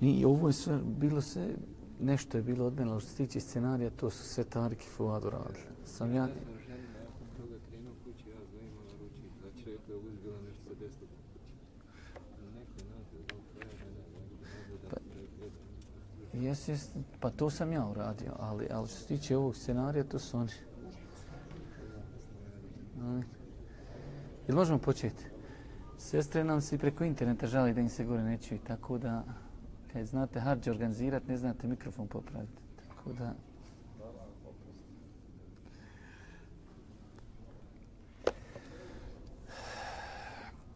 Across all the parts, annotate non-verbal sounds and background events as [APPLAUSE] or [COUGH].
Ni ovo je sve, bilo se, nešto je bilo od mene, ali što se tiče scenarija, to su sve Tarik i Fuad uradili. Sam ja... Jes, jes, pa to sam ja uradio, ali, ali što se tiče ovog scenarija, to su oni. Jel možemo početi? Sestre nam se preko interneta žali da im se gore neće i tako da kad znate harđe organizirati, ne znate mikrofon popraviti. Tako da...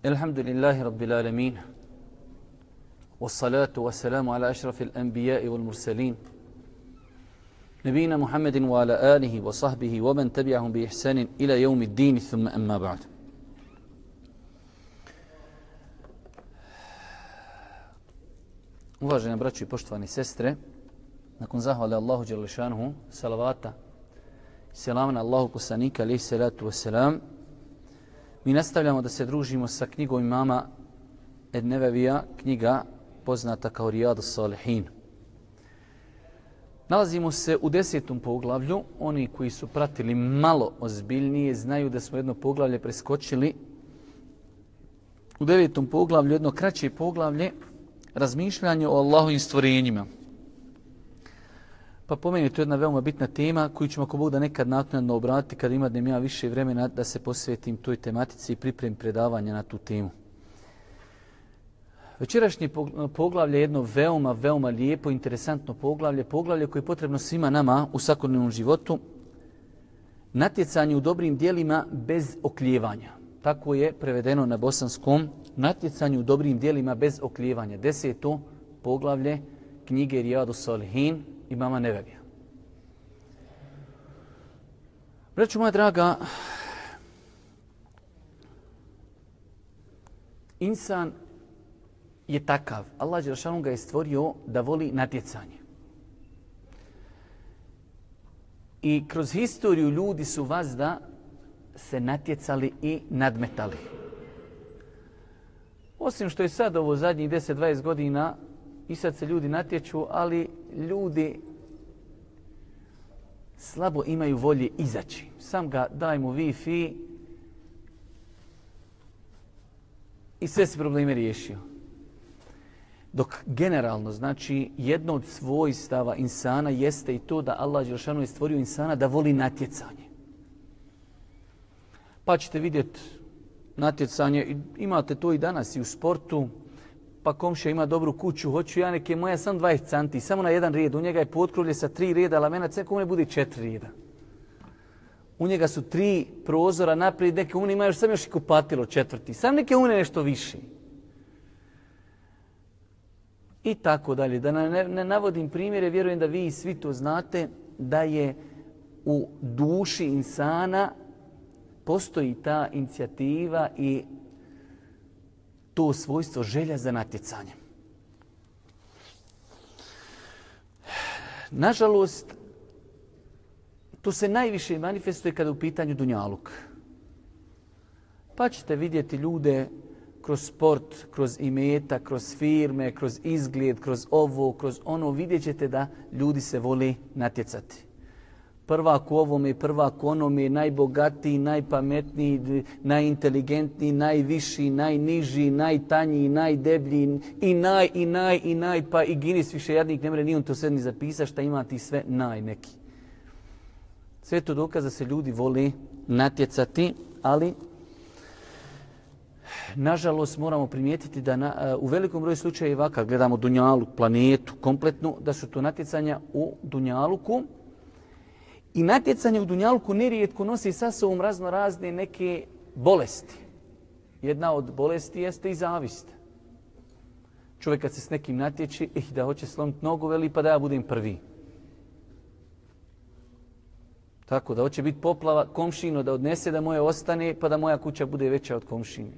Alhamdulillahi Rabbil Alamin. والصلاة والسلام على أشرف الأنبياء والمرسلين نبينا محمد وعلى آله وصحبه ومن تبعهم بإحسان إلى يوم الدين ثم أما بعد Uvažene braći i poštovani sestre, nakon zahvale Allahu Đelešanhu, salavata, selam na Allahu poslanika, alaih salatu wasalam, mi nastavljamo da se družimo sa knjigom imama Ednevevija, knjiga poznata kao Rijadu Salihin. Nalazimo se u desetom poglavlju. Oni koji su pratili malo ozbiljnije znaju da smo jedno poglavlje preskočili. U devetom poglavlju jedno kraće poglavlje razmišljanje o Allahovim stvorenjima. Pa pomeni to je jedna veoma bitna tema koju ćemo ako Bog da nekad naknadno obratiti kad ima ja više vremena da se posvetim toj tematici i pripremim predavanja na tu temu. Večerašnje poglavlje je jedno veoma, veoma lijepo, interesantno poglavlje, poglavlje koje je potrebno svima nama u svakodnevnom životu. Natjecanje u dobrim dijelima bez okljevanja. Tako je prevedeno na bosanskom. Natjecanje u dobrim dijelima bez okljevanja. Deseto poglavlje knjige Rijadu Salihin i Mama Nevevija. Braću moja draga, insan je takav. Allah Đerašanu ga je stvorio da voli natjecanje. I kroz historiju ljudi su vas da se natjecali i nadmetali. Osim što je sad ovo zadnjih 10-20 godina i sad se ljudi natječu, ali ljudi slabo imaju volje izaći. Sam ga daj mu Wi-Fi i sve se probleme riješio. Dok generalno, znači, jedno od svojstava insana jeste i to da Allah Đelšanu je stvorio insana da voli natjecanje. Pa ćete vidjeti natjecanje, imate to i danas i u sportu, pa komša ima dobru kuću, hoću ja neke moja sam 20 canti, samo na jedan red. u njega je potkrovlje sa tri reda, ali mena ceko ne bude četiri reda. U njega su tri prozora naprijed, neke une ima još sam još i kupatilo četvrti, sam neke une nešto više i tako dalje. Da ne, ne navodim primjere, vjerujem da vi svi to znate, da je u duši insana postoji ta inicijativa i to svojstvo želja za natjecanjem. Nažalost, to se najviše manifestuje kada je u pitanju Dunjaluk. Pa ćete vidjeti ljude kroz sport, kroz imeta, kroz firme, kroz izgled, kroz ovo, kroz ono, vidjet ćete da ljudi se voli natjecati. Prvak u ovome, prvak u onome, najbogatiji, najpametniji, najinteligentniji, najviši, najniži, najtanji, najdeblji i naj, i naj, i naj, pa i Guinness više jadnik ne mre ni on to sve ni zapisa šta ima ti sve naj neki. Sve to dokaza se ljudi voli natjecati, ali nažalost moramo primijetiti da na, e, u velikom broju slučajeva kad gledamo Dunjaluk, planetu kompletnu, da su to natjecanja u Dunjaluku. I natjecanje u Dunjaluku nerijetko nosi sa sobom razno razne neke bolesti. Jedna od bolesti jeste i zavist. Čovjek kad se s nekim natječe, eh, da hoće slomiti nogu, veli pa da ja budem prvi. Tako da hoće biti poplava komšino da odnese da moje ostane, pa da moja kuća bude veća od komšine.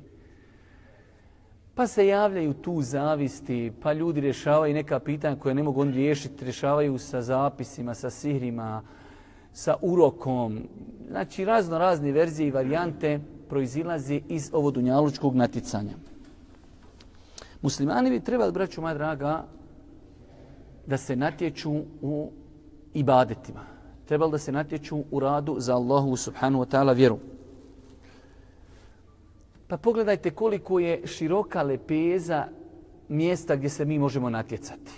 Pa se javljaju tu zavisti, pa ljudi rješavaju neka pitanja koje ne mogu on riješiti, rješavaju sa zapisima, sa sihrima, sa urokom. Znači, razno razne verzije i varijante proizilaze iz ovodunjalučkog naticanja. Muslimani bi trebali, braću moja draga, da se natječu u ibadetima. Trebali da se natječu u radu za Allahu subhanahu wa ta'ala vjeru. Pa pogledajte koliko je široka lepeza mjesta gdje se mi možemo natjecati.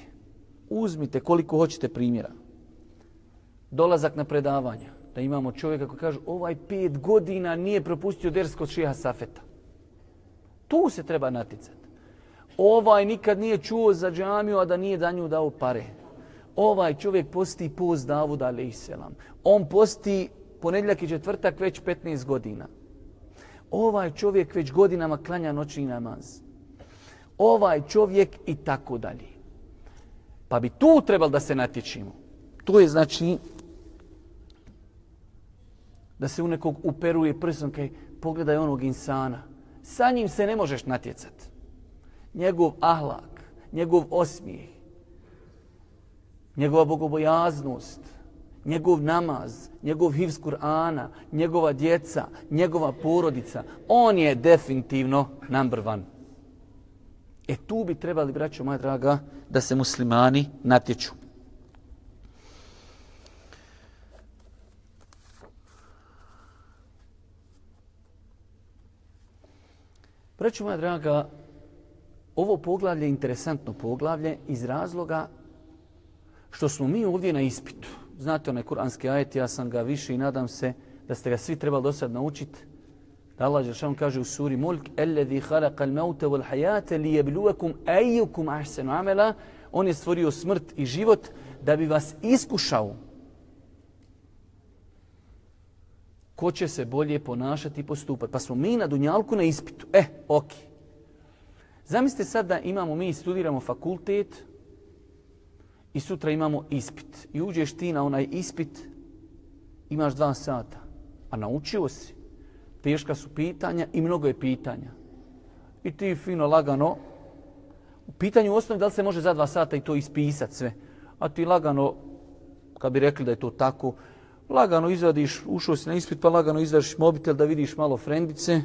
Uzmite koliko hoćete primjera. Dolazak na predavanja. Da imamo čovjeka koji kaže ovaj pet godina nije propustio dersko šeha Safeta. Tu se treba naticati. Ovaj nikad nije čuo za džamiju, a da nije da nju dao pare. Ovaj čovjek posti post Davuda a.s. On posti ponedljak i četvrtak već 15 godina. Ovaj čovjek već godinama klanja noćni namaz. Ovaj čovjek i tako dalje. Pa bi tu trebalo da se natječimo. To je znači da se u nekog uperuje prstom kaj pogledaj onog insana. Sa njim se ne možeš natjecati. Njegov ahlak, njegov osmijeh, njegova bogobojaznost, njegov namaz, njegov hivs Kur'ana, njegova djeca, njegova porodica, on je definitivno number one. E tu bi trebali, braćo moja draga, da se muslimani natječu. Braću moja draga, ovo poglavlje je interesantno poglavlje iz razloga što smo mi ovdje na ispitu. Znate onaj kuranski ajet, ja sam ga više i nadam se da ste ga svi trebali do sad naučiti. Da Allah Žešan kaže u suri Mulk, Alladhi khalaqa al-mauta wal hayata liyabluwakum ayyukum ahsanu amala. On je stvorio smrt i život da bi vas iskušao. Ko će se bolje ponašati i postupati? Pa smo mi na Dunjalku na ispitu. E, ok. Zamislite sad da imamo, mi studiramo fakultet, i sutra imamo ispit. I uđeš ti na onaj ispit, imaš dva sata. A naučio si. Teška su pitanja i mnogo je pitanja. I ti fino, lagano, u pitanju u osnovi da li se može za dva sata i to ispisati sve. A ti lagano, kad bi rekli da je to tako, lagano izvadiš, ušao si na ispit, pa lagano izvadiš mobitel da vidiš malo frendice,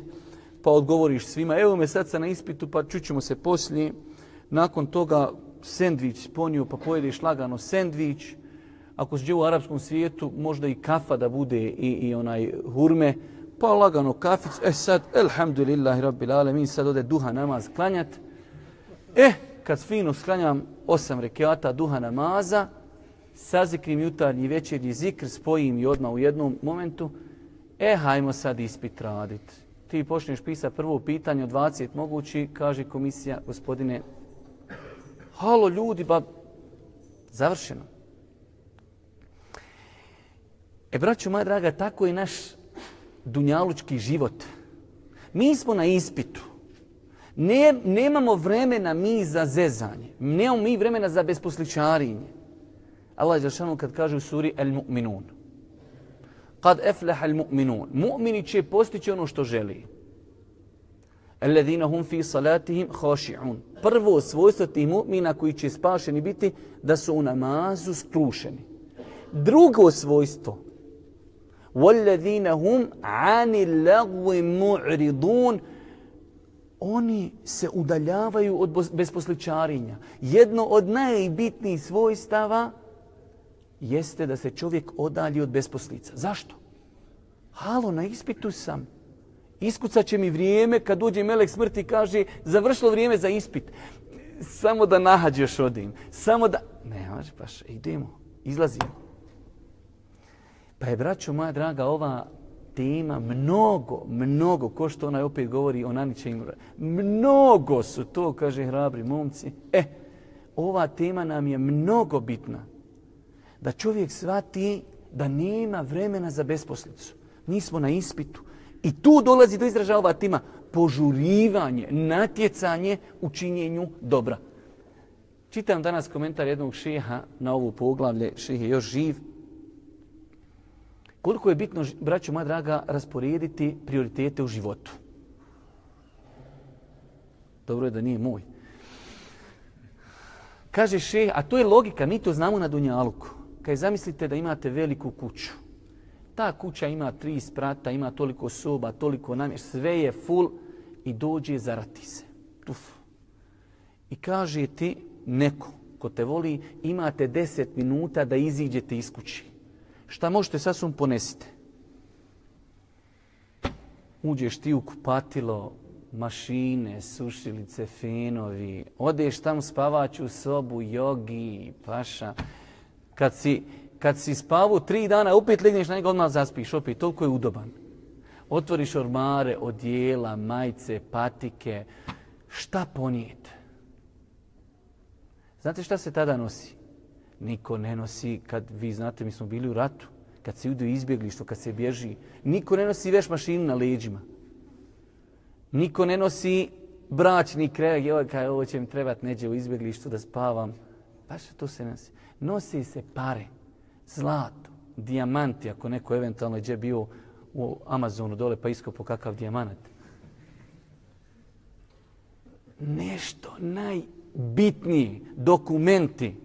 pa odgovoriš svima, evo me sad sa na ispitu, pa čućemo se poslije. Nakon toga sendvič ponio pa pojedeš lagano sendvič. Ako si u arapskom svijetu, možda i kafa da bude i, i onaj hurme, pa lagano kafic. E sad, elhamdulillahi rabbil alemin, sad ode duha namaz klanjat. E, kad fino sklanjam osam rekiata duha namaza, sazikrim jutarnji večernji zikr, spojim i odmah u jednom momentu, e, hajmo sad ispit radit. Ti počneš pisa prvo pitanje od 20 mogući, kaže komisija, gospodine, halo ljudi, ba, završeno. E, braću moja draga, tako je naš dunjalučki život. Mi smo na ispitu. Ne, nemamo vremena mi za zezanje. Nemamo mi vremena za besposličarinje. Allah je kad kaže u suri El Mu'minun. Kad efleha El Mu'minun. Mu'mini će postići ono što želi. Alladhina hum fi salatihim khashi'un. Prvo svojstvo tih mu'mina koji će spašeni biti da su u namazu skrušeni. Drugo svojstvo Walladhina hum 'anil lagwi mu'ridun. Oni se udaljavaju od besposličarinja. Jedno od najbitnijih svojstava jeste da se čovjek odalji od besposlica. Zašto? Halo, na ispitu sam iskucat će mi vrijeme kad dođe melek smrti i kaže završilo vrijeme za ispit. Samo da nahađeš odim. Samo da... Ne, može paš, idemo, izlazimo. Pa je, braćo moja draga, ova tema mnogo, mnogo, ko što onaj opet govori o Naniće Imra, mnogo su to, kaže hrabri momci. E, ova tema nam je mnogo bitna. Da čovjek svati da nema vremena za besposlicu. Mi smo na ispitu. I tu dolazi do izražaja ova tima požurivanje, natjecanje u činjenju dobra. Čitam danas komentar jednog šeha na ovu poglavlje, šeh je još živ. Koliko je bitno, braćo moja draga, rasporediti prioritete u životu. Dobro je da nije moj. Kaže šeh, a to je logika, mi to znamo na Dunjaluku. Kaj zamislite da imate veliku kuću ta kuća ima tri sprata, ima toliko soba, toliko namjer, sve je full i dođe zarati se. Tuf. I kaže ti neko ko te voli, imate 10 minuta da iziđete iz kući. Šta možete sasvom ponesite? Uđeš ti u kupatilo, mašine, sušilice, fenovi, odeš tamo spavaću sobu, jogi, paša. Kad si, kad si spavu tri dana, opet legneš na njega, odmah zaspiš, opet, toliko je udoban. Otvoriš ormare, odjela, majice, patike, šta ponijete? Znate šta se tada nosi? Niko ne nosi, kad vi znate, mi smo bili u ratu, kad se ide u izbjeglištvo, kad se bježi, niko ne nosi veš mašinu na leđima. Niko ne nosi bračni krevet, joj, kaj ovo će mi trebat neđe u izbjeglištu da spavam. Baš to se nosi. Nosi se pare, zlato, dijamanti, ako neko eventualno je bio u Amazonu dole pa iskopo kakav dijamant. Nešto najbitnije, dokumenti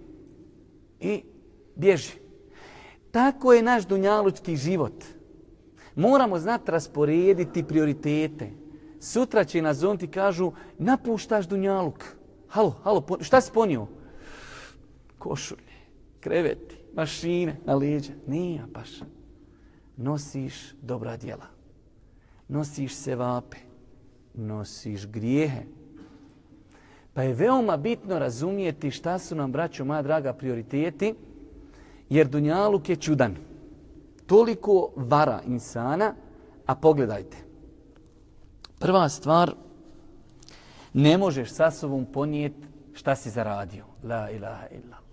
i bježi. Tako je naš dunjalučki život. Moramo znati rasporediti prioritete. Sutra će na zonti kažu napuštaš dunjaluk. Halo, halo, šta si ponio? Košulj kreveti, mašine na leđa. Nije, paša. Nosiš dobra djela. Nosiš se vape. Nosiš grijehe. Pa je veoma bitno razumijeti šta su nam, braćo moja draga, prioriteti, jer Dunjaluk je čudan. Toliko vara insana, a pogledajte. Prva stvar, ne možeš sa sobom ponijeti šta si zaradio. La ilaha illallah.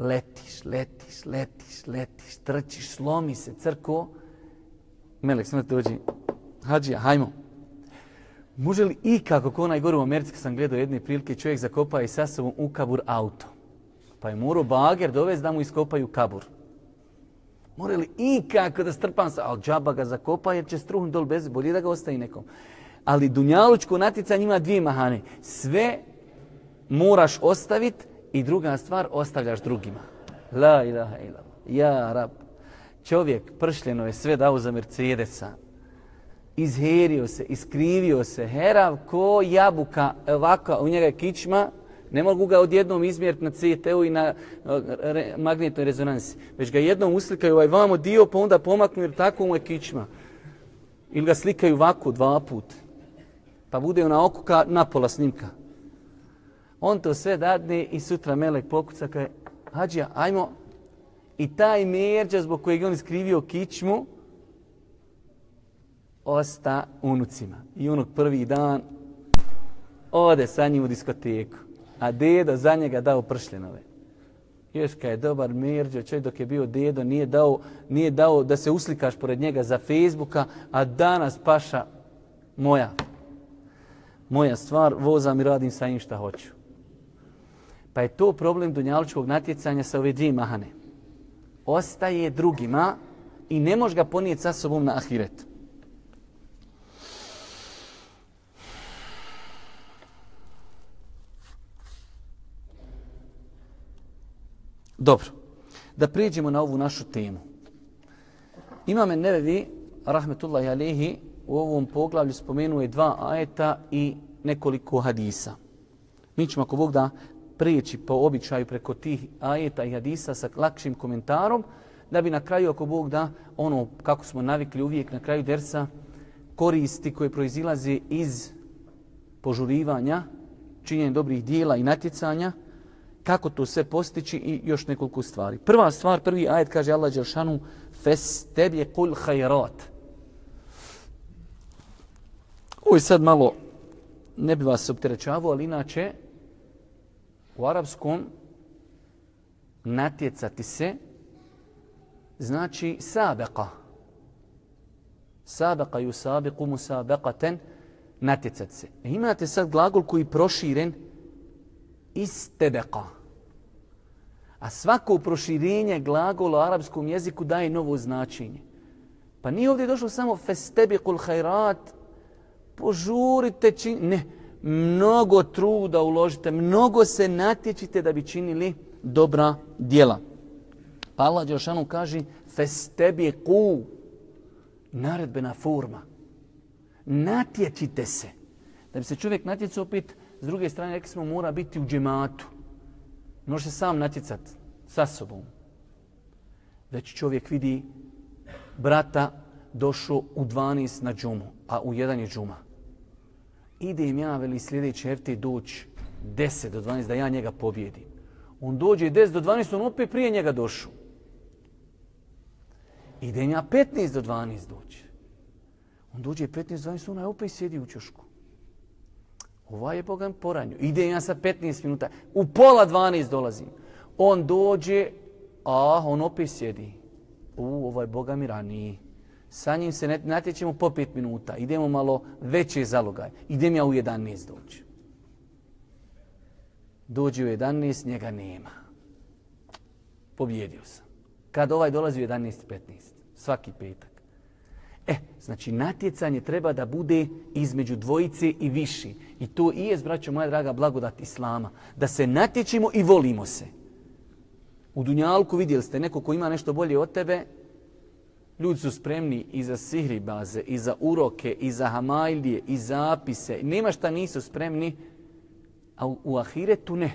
Letiš, letiš, letiš, letiš, trčiš, slomi se crko. Melek, smrti dođi. hađija, hajmo. Može li i kako ko najgore u Americi sam gledao jedne prilike, čovjek zakopa i sa sobom u kabur auto. Pa je morao bager dovesti da mu iskopaju kabur. More li i kako da strpam se, ali džaba ga zakopa jer će struhn dol bez bolje da ga ostaje nekom. Ali Dunjalučko natjecanje ima dvije mahane. Sve moraš ostaviti i druga stvar ostavljaš drugima. La ilaha illallah. Ja rab. Čovjek pršljeno je sve dao za Mercedesa. Izherio se, iskrivio se. Herav ko jabuka ovako u njega je kičma, Ne mogu ga odjednom izmjeriti na CT-u i na re, magnetnoj rezonansi. Već ga jednom uslikaju ovaj vamo dio, pa onda pomaknu jer tako mu je kičma. Ili ga slikaju ovako dva put. Pa bude na okuka napola snimka. On to sve dadne i sutra Melek pokuca kaže, hađija, ajmo. I taj merđa zbog kojeg on iskrivio kičmu, osta unucima. I unuk prvi dan ode sa njim u diskoteku a dedo za njega dao pršljenove. Još kad je dobar Merđo, čovjek dok je bio dedo, nije dao, nije dao da se uslikaš pored njega za Facebooka, a danas paša moja. Moja stvar, vozam i radim sa njim šta hoću. Pa je to problem dunjalučkog natjecanja sa ove dvije mahane. Ostaje drugima i ne može ga ponijeti sa sobom na ahiret. Dobro, da prijeđemo na ovu našu temu. Imame Nevevi, rahmetullahi alehi, u ovom poglavlju spomenuje dva ajeta i nekoliko hadisa. Mi ćemo ako Bog da preći po običaju preko tih ajeta i hadisa sa lakšim komentarom, da bi na kraju ako Bog da ono kako smo navikli uvijek na kraju dersa koristi koje proizilaze iz požurivanja, činjenja dobrih dijela i natjecanja, kako to sve postići i još nekoliko stvari. Prva stvar, prvi ajet kaže Allah Đeršanu fes tebi kul hajrat. Ovo je sad malo, ne bi vas opterećavao, ali inače u arapskom natjecati se znači sabeka. Sabeka ju sabeku mu sabekaten natjecati se. E imate sad glagol koji je proširen istebeka. A svako proširenje glagola u arapskom jeziku daje novo značenje. Pa nije ovdje došlo samo festebikul hajrat, požurite čin... Ne, mnogo truda uložite, mnogo se natječite da bi činili dobra djela. Pa Allah Đelšanu kaže festebiku, naredbena forma. Natječite se. Da bi se čovjek natjecao opet, S druge strane, rekli smo, mora biti u džematu. može se sam natjecat sa sobom. Već čovjek vidi brata došao u 12 na džumu, a u jedan je džuma. Idem ja, veli sljedeće hefte doći 10 do 12 da ja njega pobjedim. On dođe 10 do 12, on opet prije njega došao. Idem ja 15 do 12 doći. On dođe 15 do 12, ona opet sjedi u čošku. Ova je Bogan poranju. Idem ja sa 15 minuta. U pola 12 dolazim. On dođe, a on opet sjedi. U, ovaj Boga mi raniji. Sa njim se natječemo po 5 minuta. Idemo malo veće zalogaj. Idem ja u 11 doći. Dođi u 11, njega nema. Pobjedio sam. Kad ovaj dolazi u 11.15, svaki petak. E, znači natjecanje treba da bude između dvojice i viši. I to i je, braćo moja draga, blagodat Islama. Da se natječimo i volimo se. U Dunjalku vidjeli ste neko ko ima nešto bolje od tebe, ljudi su spremni i za sihribaze, i za uroke, i za hamajlije, i za apise. Nema šta nisu spremni, a u, u ahiretu ne.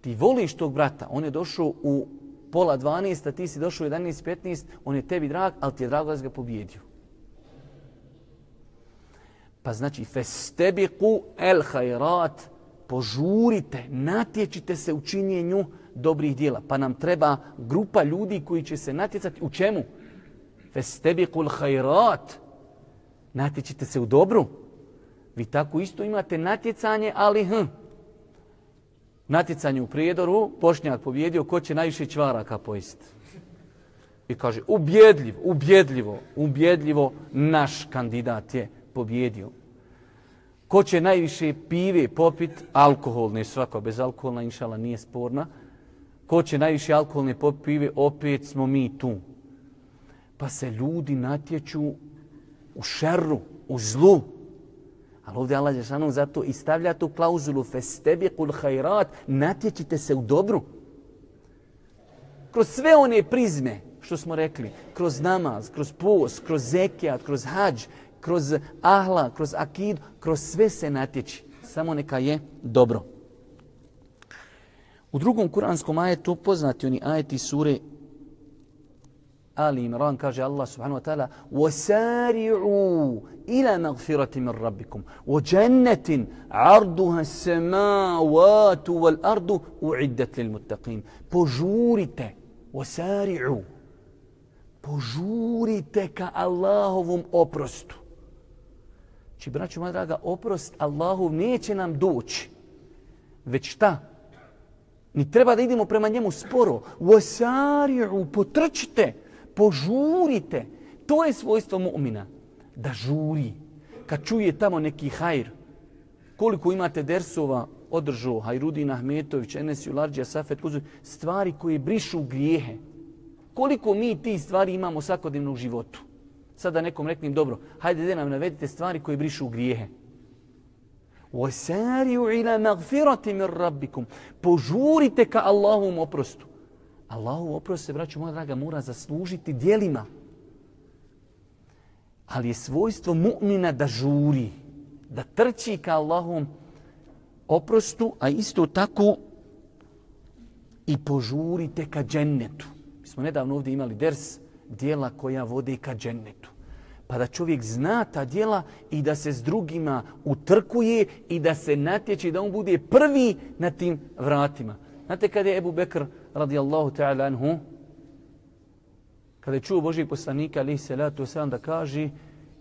Ti voliš tog brata, on je došao u pola 12, a ti si došao u 11.15, on je tebi drag, ali ti je drago da ga pobjedio. Pa znači, festebiku el hajrat, požurite, natječite se u činjenju dobrih dijela. Pa nam treba grupa ljudi koji će se natjecati u čemu? Festebiku el hajrat, natječite se u dobru. Vi tako isto imate natjecanje, ali hm, natjecanje u prijedoru, Bošnjak pobjedio, ko će najviše čvaraka pojesti? I kaže, ubjedljivo, ubjedljivo, ubjedljivo, naš kandidat je pobjedio. Ko će najviše pive popit, alkoholne, svako bezalkoholna inšala, nije sporna. Ko će najviše alkoholne popit pive, opet smo mi tu. Pa se ljudi natječu u šerru, u zlu, Ali ovdje Allah Žešanu zato i stavlja tu klauzulu festebi kul hajrat, natječite se u dobru. Kroz sve one prizme, što smo rekli, kroz namaz, kroz post, kroz zekijat, kroz hađ, kroz ahla, kroz akid, kroz sve se natječi. Samo neka je dobro. U drugom kuranskom ajetu poznati oni ajeti sure Ali Imran kaže Allah subhanahu wa ta'ala وَسَارِعُوا إِلَى مَغْفِرَةِ مِنْ رَبِّكُمْ وَجَنَّةٍ عَرْضُهَا السَّمَاوَاتُ وَالْأَرْضُ أُعِدَّتْ لِلْمُتَّقِينَ Požurite, وَسَارِعُوا Požurite ka Allahovom oprostu. Či, braću moja draga, oprost Allahov neće nam doći. Već šta? Ni treba da idemo prema njemu sporo. وَسَارِعُوا Potrčite požurite. To je svojstvo mu'mina. Da žuri. Kad čuje tamo neki hajr. Koliko imate dersova održao Hajrudin Ahmetović, Enes Jularđija, Safet Kuzu, stvari koje brišu grijehe. Koliko mi ti stvari imamo svakodnevno u životu? Sada nekom reknem, dobro, hajde da nam navedite stvari koje brišu grijehe. وَسَارِيُوا إِلَى مَغْفِرَةِ مِنْ رَبِّكُمْ Požurite ka Allahom oprostu. Allahu oprost se, braću moja draga, mora zaslužiti dijelima. Ali je svojstvo mu'mina da žuri, da trči ka Allahom oprostu, a isto tako i požurite ka džennetu. Mi smo nedavno ovdje imali ders dijela koja vode ka džennetu. Pa da čovjek zna ta dijela i da se s drugima utrkuje i da se natječi da on bude prvi na tim vratima. Znate kada je Ebu Bekr radijallahu ta'ala anhu, kada je čuo Božijeg poslanika, alaihi salatu wasalam, da kaže,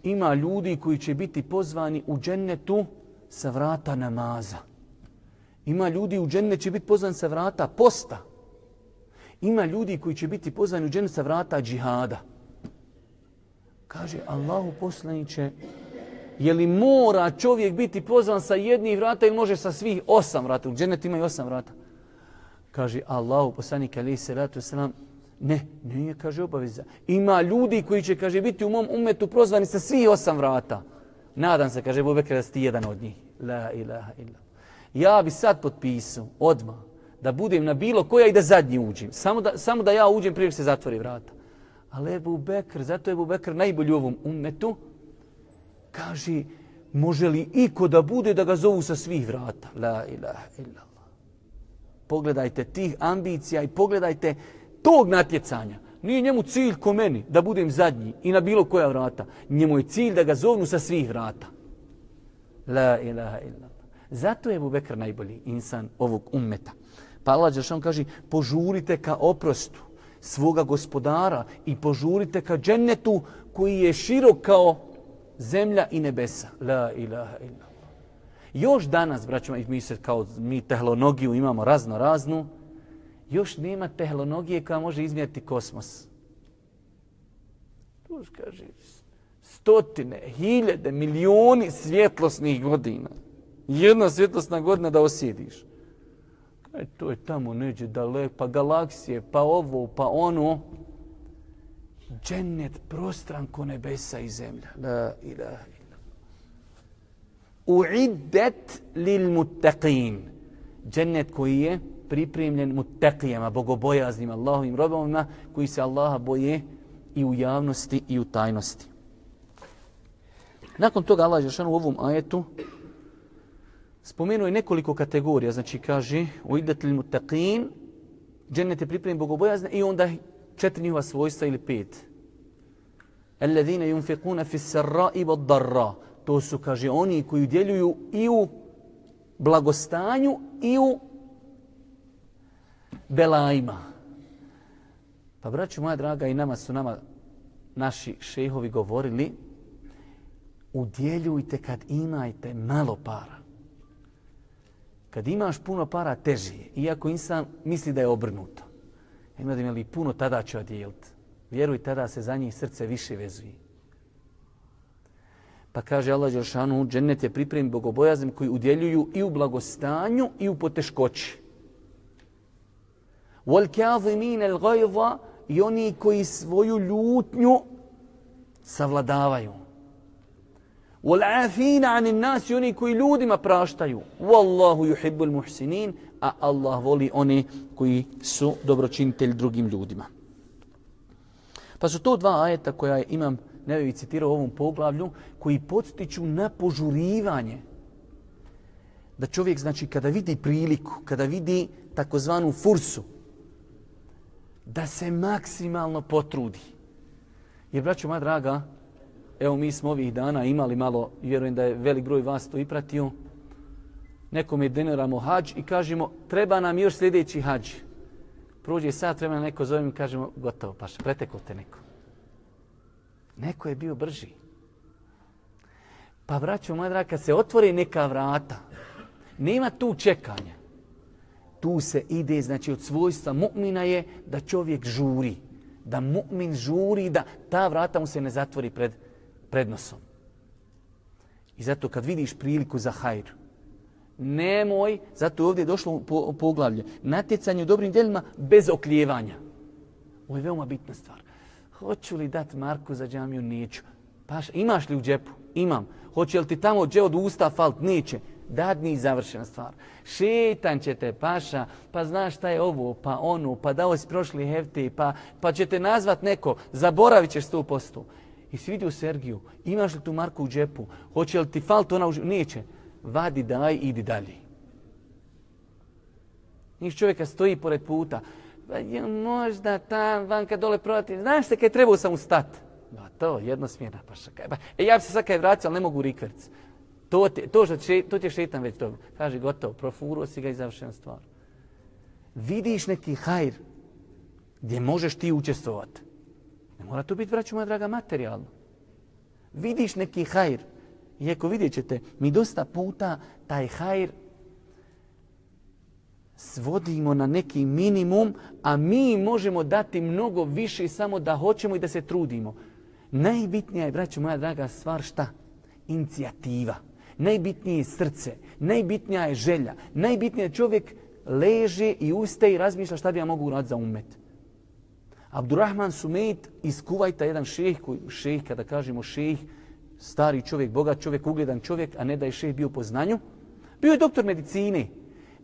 ima ljudi koji će biti pozvani u džennetu sa vrata namaza. Ima ljudi u džennet će biti pozvan sa vrata posta. Ima ljudi koji će biti pozvani u džennet sa vrata džihada. Kaže, Allahu poslaniće, je li mora čovjek biti pozvan sa jednih vrata ili može sa svih osam vrata? U džennet ima i osam vrata kaže Allahu poslanik se salatu selam ne nije kaže obaveza. Ima ljudi koji će kaže biti u mom umetu prozvani sa svih osam vrata. Nadam se kaže Bubekr da ste jedan od njih. La ilaha illa. Ja bi sad potpisao odma da budem na bilo koja i da zadnji uđem. Samo da samo da ja uđem prije se zatvori vrata. Ali Ebu Bekr, zato je Ebu Bekr najbolji u ovom umetu, kaže, može li iko da bude da ga zovu sa svih vrata? La ilaha illa pogledajte tih ambicija i pogledajte tog natjecanja. Nije njemu cilj ko meni da budem zadnji i na bilo koja vrata. Njemu je cilj da ga zovnu sa svih vrata. La ilaha illa. Zato je Abu Bekr najbolji insan ovog ummeta. Pa Allah Đeršan kaže, požurite ka oprostu svoga gospodara i požurite ka džennetu koji je širok kao zemlja i nebesa. La ilaha illa. Još danas, braćima, mi se kao mi tehnologiju imamo razno raznu, još nema tehnologije koja može izmjeriti kosmos. Tu kaže, stotine, hiljade, milioni svjetlosnih godina. Jedna svjetlosna godina da osjediš. E, to je tamo neđe daleko, pa galaksije, pa ovo, pa ono. Džennet prostran ko nebesa i zemlja. La ilaha. Uiddet lil muttaqin. Džennet koji je pripremljen muttaqijama, bogobojaznim Allahovim robovima koji se Allaha boje i u javnosti i u tajnosti. Nakon toga Allah je u ovom ajetu spomenuo je nekoliko kategorija. Znači kaže uiddet lil muttaqin, džennet je pripremljen bogobojazne i onda četiri njihova svojstva ili pet. Alladhina yunfiquna fi s-sarra'i wad-darra. To su kaže oni koji udjeljuju i u blagostanju i u belajima. Pa braću moja draga i nama su nama naši šehovi govorili udjeljujte kad imajte malo para. Kad imaš puno para, teži je. Iako insan misli da je obrnuto. Ima da imali puno, tada će odjeliti. Vjeruj, tada se za njih srce više vezuje. Pa kaže Allah Đeršanu, džennet je pripremi bogobojaznim koji udjeljuju i u blagostanju i u poteškoći. Wal kazimin al ghayza i oni koji svoju ljutnju savladavaju. Wal afina an nas oni koji ljudima praštaju. Wallahu yuhibbul muhsinin, a Allah voli oni koji su dobročinitelj drugim ljudima. Pa su to dva ajeta koja imam nevevi citirao u ovom poglavlju, koji podstiču na požurivanje. Da čovjek, znači, kada vidi priliku, kada vidi takozvanu fursu, da se maksimalno potrudi. Jer, braćo moja draga, evo mi smo ovih dana imali malo, vjerujem da je velik broj vas to i pratio, nekom je deniramo hađ i kažemo treba nam još sljedeći hađ. Prođe sat treba neko zovem i kažemo gotovo, paša, preteklo te neko. Neko je bio brži. Pa, braćo moja draga, kad se otvori neka vrata, nema tu čekanja tu se ide, znači od svojstva mu'mina je da čovjek žuri. Da mu'min žuri, da ta vrata mu se ne zatvori pred, pred nosom. I zato kad vidiš priliku za hajr, nemoj, zato je ovdje došlo po, poglavlje, natjecanje u dobrim djelima bez oklijevanja. Ovo je veoma bitna stvar. Hoću li dat Marku za džamiju? Neću. Paš, imaš li u džepu? Imam. Hoće li ti tamo dže od usta falt? Neće dadni i završena stvar. Šetan će te paša, pa znaš šta je ovo, pa ono, pa dao si prošli hefti, pa, pa će te nazvat neko, zaboravit ćeš sto posto. I si vidio Sergiju, imaš li tu marku u džepu, hoće li ti falt ona u džepu? Neće. Vadi, daj, idi dalje. Niš čovjeka stoji pored puta, pa je možda tam, banka dole protiv. znaš se kaj trebao sam ustat. Ba to, jedno smjena paša. Ba, e, ja bi se sad kaj vracio, ali ne mogu rikverc. To, te, to, što će, to ti šetan već to. Kaže, gotovo, profuro si ga i završena stvar. Vidiš neki hajr gdje možeš ti učestvovati. Ne mora to biti, braću moja draga, materijalno. Vidiš neki hajr. Iako vidjet ćete, mi dosta puta taj hajr svodimo na neki minimum, a mi možemo dati mnogo više samo da hoćemo i da se trudimo. Najbitnija je, braću moja draga, stvar šta? Inicijativa najbitnije je srce, najbitnija je želja, najbitnije je čovjek leže i ustaje i razmišlja šta bi ja mogu uraditi za umet. Abdurrahman Sumejt iz Kuvajta, jedan šejh, koji, šejh, kada kažemo šejh, stari čovjek, bogat čovjek, ugledan čovjek, a ne da je šejh bio po znanju, bio je doktor medicine,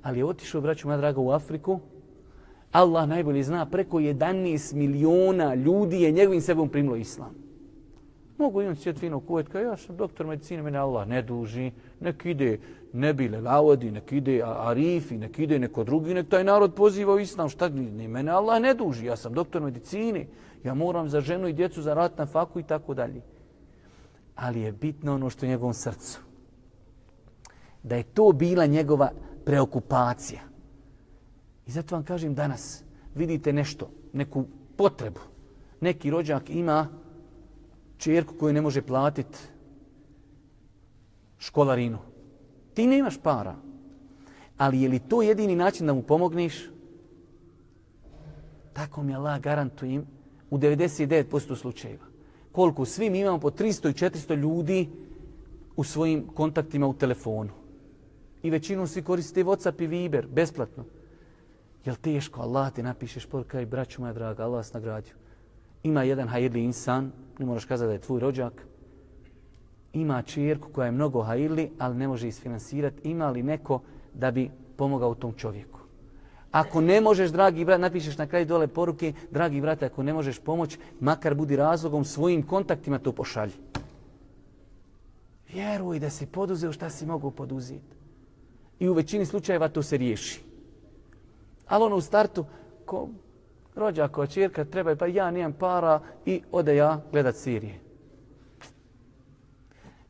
ali je otišao, braću moja draga, u Afriku. Allah najbolje zna, preko 11 miliona ljudi je njegovim sebom primilo islam. Mogu imam svijet fino kujet, kao ja sam doktor medicine, mene Allah ne duži, nek ide Nebile Lavodi, nek ide Arifi, nek ide neko drugi, nek taj narod poziva u islam, šta ni mene Allah ne duži, ja sam doktor medicine, ja moram za ženu i djecu za rat na faku i tako dalje. Ali je bitno ono što je njegovom srcu. Da je to bila njegova preokupacija. I zato vam kažem danas, vidite nešto, neku potrebu. Neki rođak ima čerku koju ne može platiti školarinu. Ti nemaš para. Ali je li to jedini način da mu pomogniš? Tako mi Allah garantujem u 99% slučajeva. Koliko svi mi imamo po 300 i 400 ljudi u svojim kontaktima u telefonu. I većinom svi koriste Whatsapp i Viber, besplatno. Jel teško, Allah ti napišeš poruka i braću moja draga, Allah vas nagradio. Ima jedan hajirli insan, ne moraš kazati da je tvoj rođak, ima čerku koja je mnogo hajirli, ali ne može isfinansirati. Ima li neko da bi pomogao tom čovjeku? Ako ne možeš, dragi brat, napišeš na kraju dole poruke, dragi brate, ako ne možeš pomoć, makar budi razlogom svojim kontaktima to pošalji. Vjeruj da si poduzeo šta si mogu poduzeti. I u većini slučajeva to se riješi. Ali ono u startu, ko rođako, čirka, treba pa ja nijem para i ode ja gledat Sirije.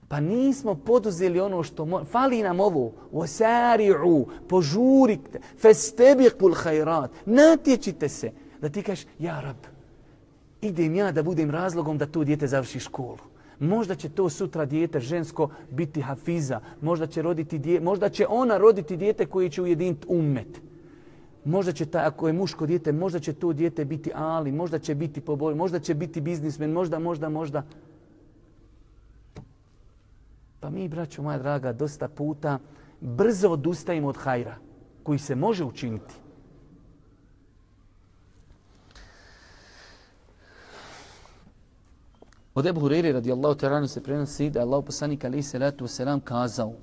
Pa nismo poduzeli ono što mo... fali nam ovo. Wasari'u, požurite, festebiqul khairat. Natječite se da ti kažeš, ja rab, idem ja da budem razlogom da to dijete završi školu. Možda će to sutra dijete žensko biti hafiza. Možda će, roditi dijete, možda će ona roditi dijete koji će ujediniti ummet. Možda će ta, ako je muško dijete, možda će to dijete biti ali, možda će biti poboj, možda će biti biznismen, možda, možda, možda. Pa mi, braćo moja draga, dosta puta brzo odustajemo od hajra koji se može učiniti. Od Ebu Hureyre radijallahu ta'ala se prenosi da je Allah poslanik alaihi salatu wasalam kazao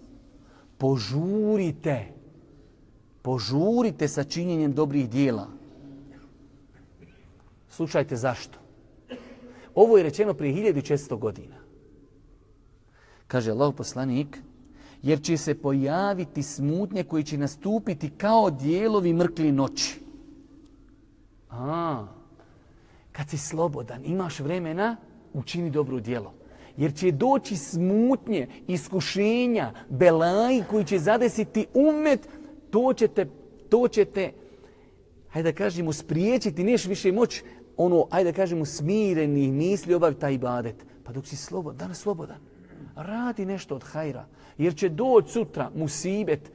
požurite požurite sa činjenjem dobrih dijela. Slušajte zašto. Ovo je rečeno prije 1600 godina kaže Allah poslanik, jer će se pojaviti smutnje koji će nastupiti kao dijelovi mrkli noći. A, kad si slobodan, imaš vremena, učini dobro dijelo. Jer će doći smutnje, iskušenja, belaji koji će zadesiti umet, to ćete, to ćete, hajde da kažemo, spriječiti, neš više moć, ono, hajde da kažemo, smirenih misli obaviti taj ibadet. Pa dok si slobodan, danas slobodan radi nešto od hajra. Jer će doći sutra musibet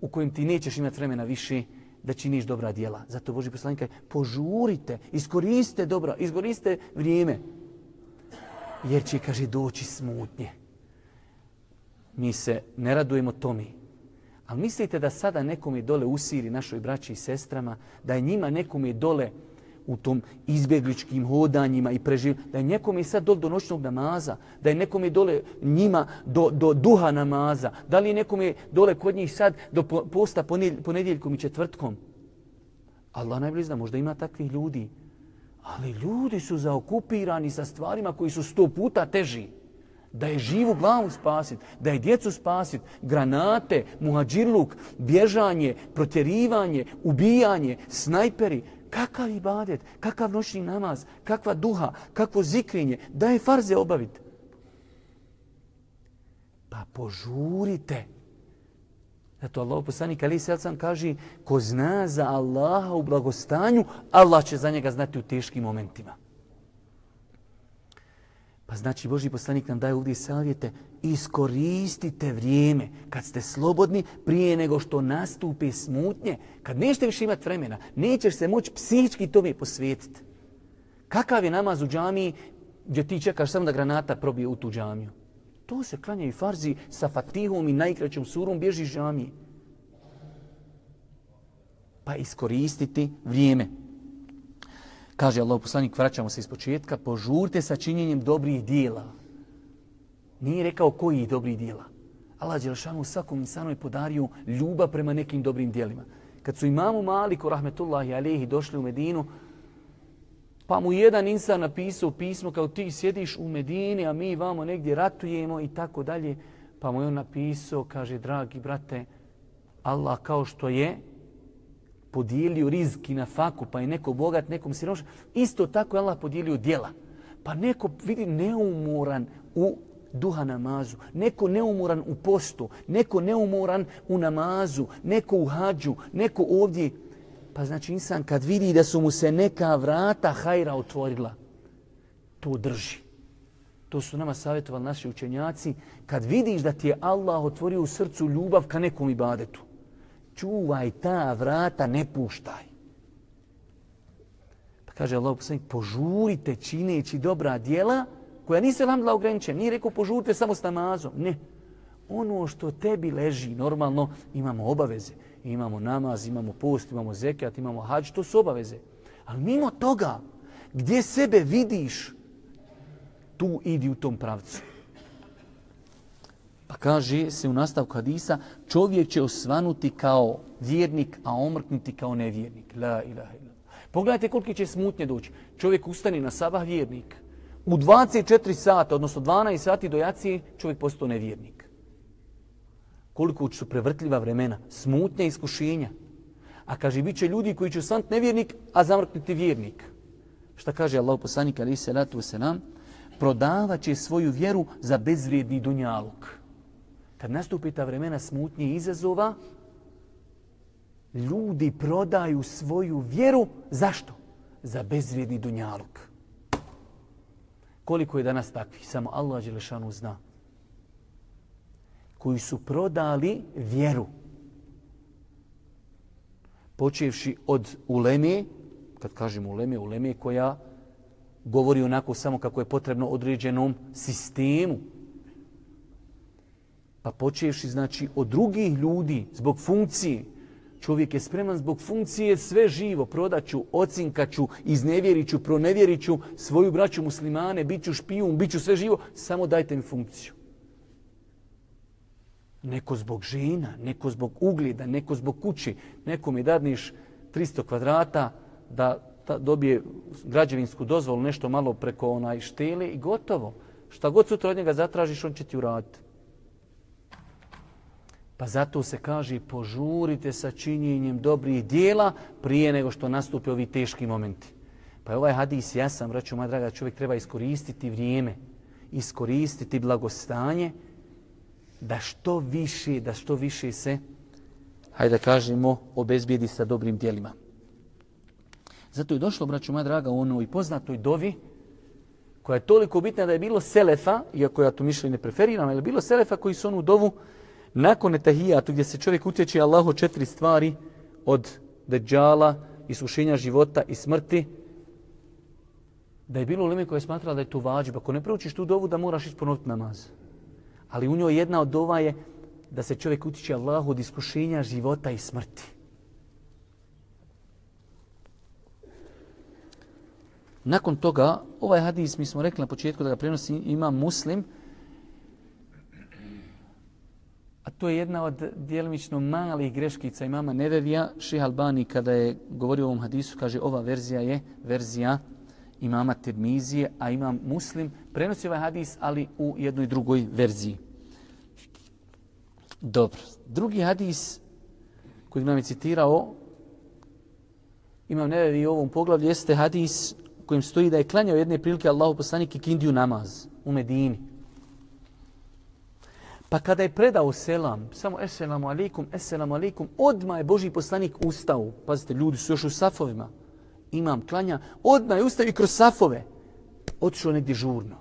u kojem ti nećeš imati vremena više da činiš dobra djela. Zato Boži poslanik kaže, požurite, iskoriste dobro, iskoriste vrijeme. Jer će, kaže, doći smutnje. Mi se ne radujemo tomi. Ali mislite da sada nekom je dole u Siri, našoj braći i sestrama, da je njima nekom je dole u tom izbjegličkim hodanjima i preživ, da je nekom je sad dole do noćnog namaza, da je nekom je dole njima do, do duha namaza, da li je nekom je dole kod njih sad do posta ponedjeljkom i četvrtkom. Allah najbolje zna, možda ima takvih ljudi. Ali ljudi su zaokupirani sa stvarima koji su sto puta teži. Da je živu glavu spasit, da je djecu spasit, granate, muhađirluk, bježanje, protjerivanje, ubijanje, snajperi, Kakav ibadet, kakav noćni namaz, kakva duha, kakvo zikrinje, da je farze obaviti. Pa požurite. Zato Allah poslanik Ali Selsan kaže, ko zna za Allaha u blagostanju, Allah će za njega znati u teškim momentima. Pa znači Boži poslanik nam daje ovdje savjete, iskoristite vrijeme kad ste slobodni prije nego što nastupe smutnje. Kad nećete više imati vremena, nećeš se moći psihički tome posvetiti. Kakav je namaz u džamiji gdje ti čekaš samo da granata probije u tu džamiju? To se klanjaju farzi sa fatihom i najkraćom surom bježi iz. Pa iskoristiti vrijeme. Kaže Allah poslanik, vraćamo se iz početka, požurte sa činjenjem dobrih dijela. Nije rekao koji dobrih dijela. Allah Đelšanu svakom insanu je podario ljubav prema nekim dobrim dijelima. Kad su imamu Maliku, rahmetullahi alihi, došli u Medinu, Pa mu jedan insan napisao pismo kao ti sjediš u Medini, a mi vamo negdje ratujemo i tako dalje. Pa mu je on napisao, kaže, dragi brate, Allah kao što je podijelio rizki na faku, pa je neko bogat, nekom siromašan, isto tako je Allah podijelio dijela. Pa neko vidi neumoran u duha namazu, neko neumoran u postu, neko neumoran u namazu, neko u hađu, neko ovdje. Pa znači insan kad vidi da su mu se neka vrata hajra otvorila, to drži. To su nama savjetovali naši učenjaci. Kad vidiš da ti je Allah otvorio u srcu ljubav ka nekom ibadetu, čuvaj ta vrata, ne puštaj. Pa kaže Allah, požurite čineći dobra dijela, koja nisi vam dala ograničen, nije rekao požurite samo s namazom. Ne. Ono što tebi leži, normalno imamo obaveze. Imamo namaz, imamo post, imamo zekat, imamo hađ, to su obaveze. Ali mimo toga, gdje sebe vidiš, tu idi u tom pravcu. Pa kaže se u nastavku hadisa, čovjek će osvanuti kao vjernik, a omrknuti kao nevjernik. La ilaha ilaha. Pogledajte koliko će smutnje doći. Čovjek ustani na sabah vjernik. U 24 sata, odnosno 12 sati do jacije, čovjek postao nevjernik. Koliko su prevrtljiva vremena, smutnja i iskušenja. A kaže, bit će ljudi koji će sant nevjernik, a zamrknuti vjernik. Šta kaže Allah poslanik, ali se ratu se nam, prodavat će svoju vjeru za bezvrijedni dunjaluk kad nastupi ta vremena smutnje i izazova, ljudi prodaju svoju vjeru. Zašto? Za bezvrijedni dunjaluk. Koliko je danas takvih? Samo Allah Đelešanu zna. Koji su prodali vjeru. Počevši od uleme, kad kažem uleme, uleme koja govori onako samo kako je potrebno određenom sistemu, Pa počevši znači od drugih ljudi zbog funkcije. Čovjek je spreman zbog funkcije sve živo. Prodaću, ocinkaću, iznevjeriću, pronevjeriću svoju braću muslimane, bit ću špijun, bit ću sve živo. Samo dajte mi funkciju. Neko zbog žena, neko zbog ugljeda, neko zbog kući. Neko mi dadniš 300 kvadrata da, da dobije građevinsku dozvolu nešto malo preko onaj štele i gotovo. Šta god sutra od njega zatražiš, on će ti uraditi. Pa zato se kaže požurite sa činjenjem dobrih dijela prije nego što nastupe ovi teški momenti. Pa je ovaj hadis jasan, braću moja draga, čovjek treba iskoristiti vrijeme, iskoristiti blagostanje da što više, da što više se, hajde da kažemo, obezbijedi sa dobrim dijelima. Zato je došlo, braću moja draga, u onoj poznatoj dovi, koja je toliko bitna da je bilo selefa, iako ja to mišljenje ne preferiram, ali je bilo selefa koji su onu dovu nakon etahijatu gdje se čovjek utječe Allahu četiri stvari od deđala, isušenja života i smrti, da je bilo u koje je smatrala da je to vađba. Ako ne proučiš tu dovu, da moraš isponoviti namaz. Ali u njoj jedna od dova je da se čovjek utiče Allahu od iskušenja života i smrti. Nakon toga, ovaj hadis mi smo rekli na početku da ga prenosi ima muslim, A to je jedna od dijelimično malih greškica imama Nevevija. Ših Albani kada je govorio o ovom hadisu kaže ova verzija je verzija imama Tirmizije, a imam muslim. Prenosi ovaj hadis, ali u jednoj drugoj verziji. Dobro. Drugi hadis koji nam je citirao imam Nevevi u ovom poglavlju jeste hadis kojim stoji da je klanjao jedne prilike Allahu poslanik i kindiju namaz u Medini. Pa kada je predao selam, samo eselamu alikum, eselamu alikum, odma je Boži poslanik ustao. Pazite, ljudi su još u safovima. Imam klanja, odmah je kroz safove. Otišao negdje žurno.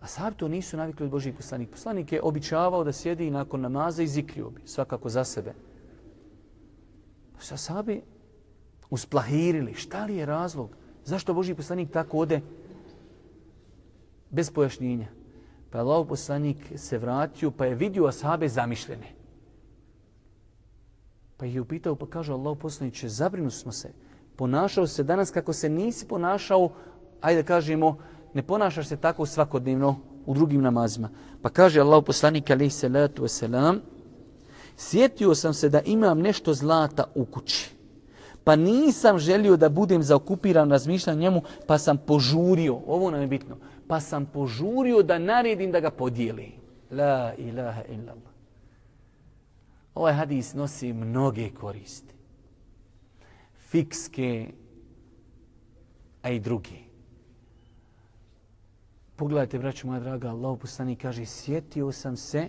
A sad to nisu navikli od Božijeg poslanika. Poslanik je običavao da sjedi nakon namaza i zikrio bi, svakako za sebe. Pa Sa sabi usplahirili. Šta li je razlog? Zašto Božji poslanik tako ode bez pojašnjenja? Pa Allah poslanik se vratio pa je vidio ashabe zamišljene. Pa je upitao pa kaže Allah poslaniće zabrinu smo se. Ponašao se danas kako se nisi ponašao, ajde kažemo, ne ponašaš se tako svakodnevno u drugim namazima. Pa kaže Allah poslanik alaih salatu wasalam, sjetio sam se da imam nešto zlata u kući. Pa nisam želio da budem zaokupiran razmišljanjem njemu, pa sam požurio, ovo nam je bitno, pa sam požurio da naredim da ga podijeli. La ilaha illallah. Ovaj hadis nosi mnoge koristi. Fikske, a i druge. Pogledajte, braću moja draga, Allah poslani kaže, sjetio sam se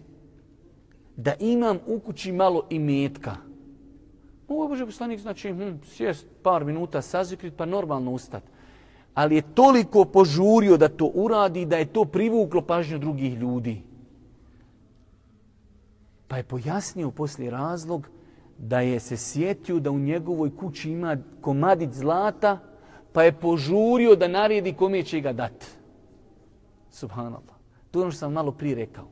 da imam u kući malo imetka. Ovo je Bože poslanik, znači, hm, sjest par minuta, sazikrit, pa normalno ustat. Ali je toliko požurio da to uradi, da je to privuklo pažnju drugih ljudi. Pa je pojasnio poslije razlog da je se sjetio da u njegovoj kući ima komadić zlata, pa je požurio da naredi kome će ga dati. Subhanallah. To je ono što sam malo prije rekao.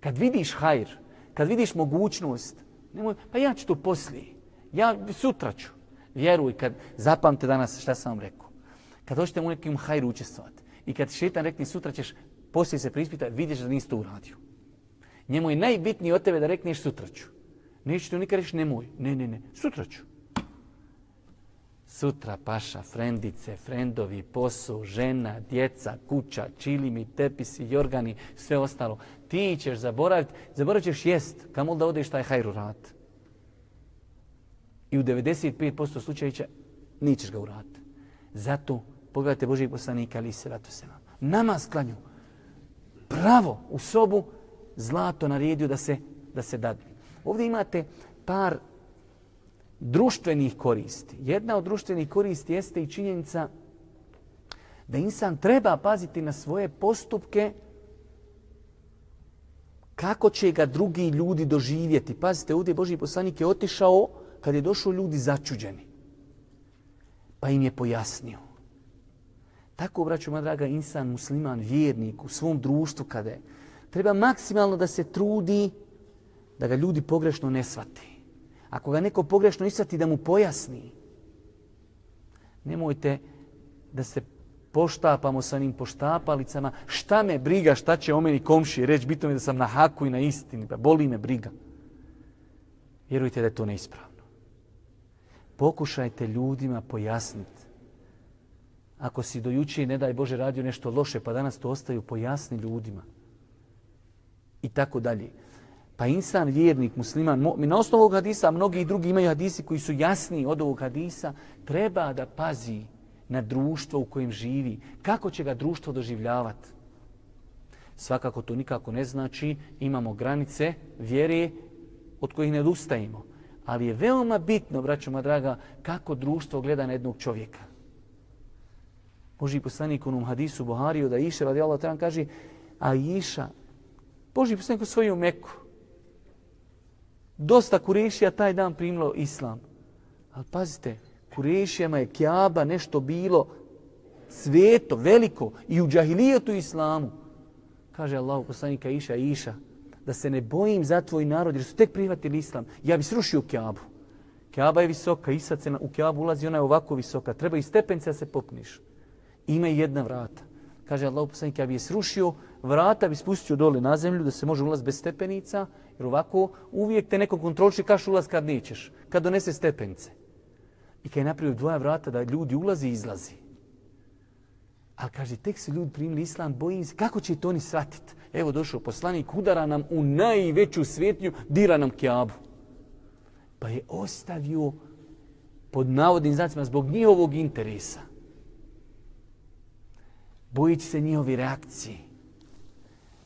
Kad vidiš hajr, kad vidiš mogućnost, nemoj, pa ja ću to poslije. Ja sutra ću. Vjeruj, kad zapamte danas šta sam vam rekao. Kad hoćete u nekim hajru učestvovati i kad šetan rekne sutra ćeš poslije se prispita, vidiš da nisi to uradio. Njemu je najbitnije od tebe da rekneš sutra ću. Neću ti nikad reći nemoj. Ne, ne, ne. Sutra ću. Sutra paša, frendice, frendovi, posao, žena, djeca, kuća, čilimi, tepisi, jorgani, sve ostalo. Ti ćeš zaboraviti, zaboravit ćeš jest, kamol da odeš taj hajru rad. I u 95% slučajića nićeš ga uraditi. Zato, pogledajte Božih poslanika, ali se vratu se vam. Nama sklanju pravo u sobu, zlato naredio da se, da se dadne. Ovdje imate par društvenih koristi. Jedna od društvenih koristi jeste i činjenica da insan treba paziti na svoje postupke kako će ga drugi ljudi doživjeti. Pazite, ovdje Boži poslanik je otišao kad je došao ljudi začuđeni. Pa im je pojasnio. Tako, braću moja draga, insan, musliman, vjernik u svom društvu kada je, treba maksimalno da se trudi da ga ljudi pogrešno ne svati. Ako ga neko pogrešno isvati da mu pojasni, nemojte da se poštapamo sa onim poštapalicama. Šta me briga, šta će o meni komšije reći, bitno mi da sam na haku i na istini, pa boli me briga. Vjerujte da je to neispravno. Pokušajte ljudima pojasniti. Ako si dojuče, ne daj Bože radio nešto loše, pa danas to ostaju, pojasni ljudima. I tako dalje. Pa insan, vjernik, musliman, mu'min, na osnovu ovog hadisa, a mnogi drugi imaju hadisi koji su jasni od ovog hadisa, treba da pazi na društvo u kojem živi. Kako će ga društvo doživljavati? Svakako to nikako ne znači imamo granice vjere od kojih ne odustajemo. Ali je veoma bitno, braćo draga, kako društvo gleda na jednog čovjeka. Boži poslanik u onom hadisu Buhariju da Iša radi Allah kaže a Iša, Boži poslanik u svoju Meku, dosta kurešija taj dan primilo islam. Ali pazite, kurešijama je kjaba nešto bilo sveto, veliko i u džahilijetu islamu. Kaže Allah poslanika Iša, Iša, da se ne bojim za tvoj narod jer su tek prihvatili islam. Ja bi srušio kjabu. Kjaba je visoka, i sad se u kjabu ulazi, ona je ovako visoka. Treba i stepenca se popniš. Ima jedna vrata. Kaže Allah poslanik, ja bi je srušio, vrata bi spustio dole na zemlju da se može ulaz bez stepenica Jer ovako uvijek te neko kontroliši kaš ulaz kad nećeš, kad donese stepenice. I kad je napravio dvoja vrata da ljudi ulazi i izlazi. Ali kaže, tek se ljudi primili islam, bojim se, kako će to oni shvatiti? Evo došao poslanik, udara nam u najveću svjetnju, dira nam kjabu. Pa je ostavio pod navodnim znacima zbog njihovog interesa. Bojići se njihovi reakcije.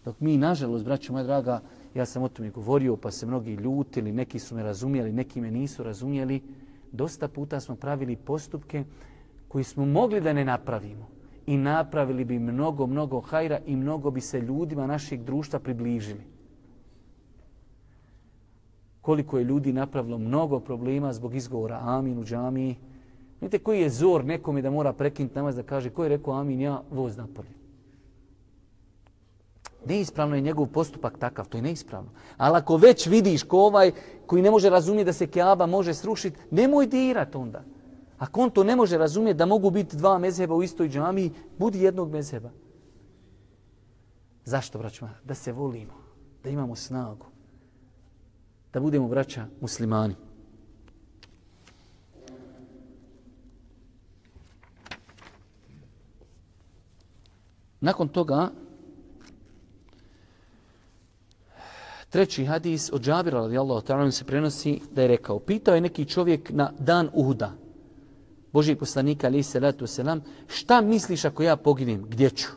Dok mi, nažalost, braćo moja draga, ja sam o tome govorio, pa se mnogi ljutili, neki su me razumijeli, neki me nisu razumijeli. Dosta puta smo pravili postupke koji smo mogli da ne napravimo. I napravili bi mnogo, mnogo hajra i mnogo bi se ljudima našeg društva približili. Koliko je ljudi napravilo mnogo problema zbog izgovora amin u džamiji. Vidite koji je zor nekome da mora prekinuti namaz da kaže ko je rekao amin, ja voz napravim. Neispravno je njegov postupak takav, to je neispravno. Ali ako već vidiš ko ovaj koji ne može razumjeti da se Keaba može srušiti, nemoj dirati onda. Ako on to ne može razumjeti da mogu biti dva mezheba u istoj džamiji, budi jednog mezheba. Zašto, braćma? Da se volimo, da imamo snagu, da budemo, braća, muslimani. Nakon toga, treći hadis od Džabira radijallahu ta'ala se prenosi da je rekao, pitao je neki čovjek na dan Uhuda, Božji poslanika ali se letu selam, šta misliš ako ja poginem, gdje ću?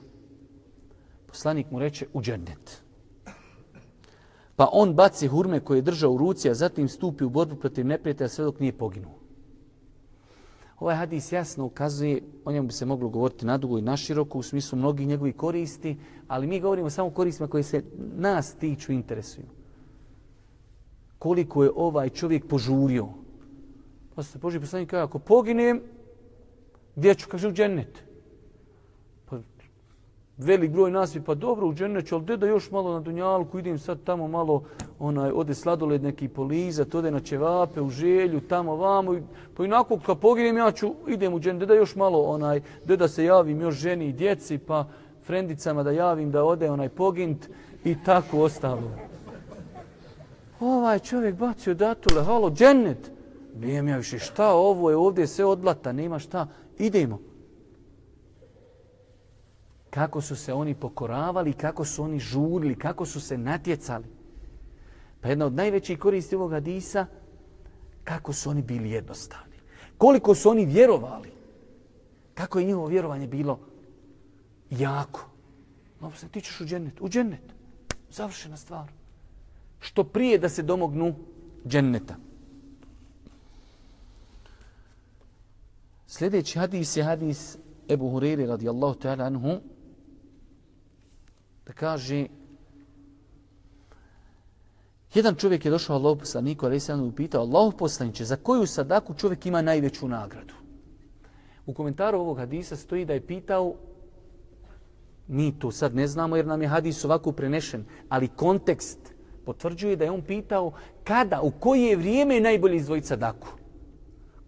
Poslanik mu reče, u džennet. Pa on baci hurme koje je držao u ruci, a zatim stupi u borbu protiv neprijatelja sve dok nije poginuo. Ovaj hadis jasno ukazuje, o njemu bi se moglo govoriti nadugo i naširoko, u smislu mnogih njegovih koristi, ali mi govorimo samo o koristima koje se nas tiču interesuju. Koliko je ovaj čovjek požurio. Pa se Boži poslanik kaže, ako poginem, gdje ću, kaže, u džennet. Velik broj nas pa dobro, u džennet ali gdje da još malo na Dunjalku, idem sad tamo malo, onaj, ode sladoled neki polizat, ode na Čevape, u želju, tamo, vamo. Pa inako, kad poginem, ja ću, idem u džennet, da još malo, onaj, da se javim još ženi i djeci, pa frendicama da javim da ode onaj pogint i tako ostalo. Ovaj čovjek bacio datule, halo, džennet. Nijem ja više, šta ovo je ovdje sve odlata, nema šta, idemo. Kako su se oni pokoravali, kako su oni žurili, kako su se natjecali. Pa jedna od najvećih koristi ovog hadisa, kako su oni bili jednostavni. Koliko su oni vjerovali. Kako je njihovo vjerovanje bilo jako. No, pa se ti ćeš u džennet. U džennet. Završena stvar. Što prije da se domognu dženneta. Sljedeći hadis je hadis Ebu Hureyri radijallahu ta'ala anhu da kaže jedan čovjek je došao Allahu poslaniku ali se i upitao Allahu poslanice za koju sadaku čovjek ima najveću nagradu U komentaru ovog hadisa stoji da je pitao mi to sad ne znamo jer nam je hadis ovako prenešen, ali kontekst potvrđuje da je on pitao kada, u koje vrijeme je najbolje izdvojiti sadaku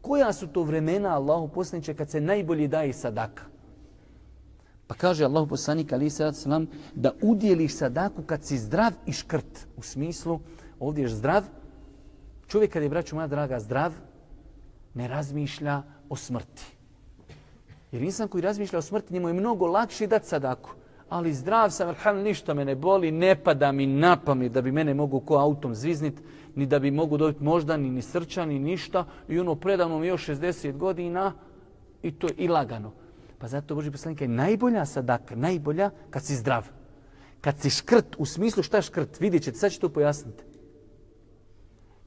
koja su to vremena Allahu poslaniče kad se najbolje daje sadaka? Pa kaže Allahu poslanik ali se selam da udjeliš sadaku kad si zdrav i škrt. U smislu, ovdje je zdrav. Čovjek kad je, braću moja draga, zdrav, ne razmišlja o smrti. Jer insan koji razmišlja o smrti, njemu je mnogo lakše dati sadaku. Ali zdrav sam, alhamdulillah, ništa me ne boli, ne pada mi na pamet da bi mene mogu ko autom zviznit, ni da bi mogu dobiti možda ni, ni srčan, ni ništa. I ono predavno mi još 60 godina i to je i lagano. Pa zato Boži poslanik je najbolja sadaka, najbolja kad si zdrav. Kad si škrt, u smislu šta je škrt, vidjet ćete, sad ću to pojasniti.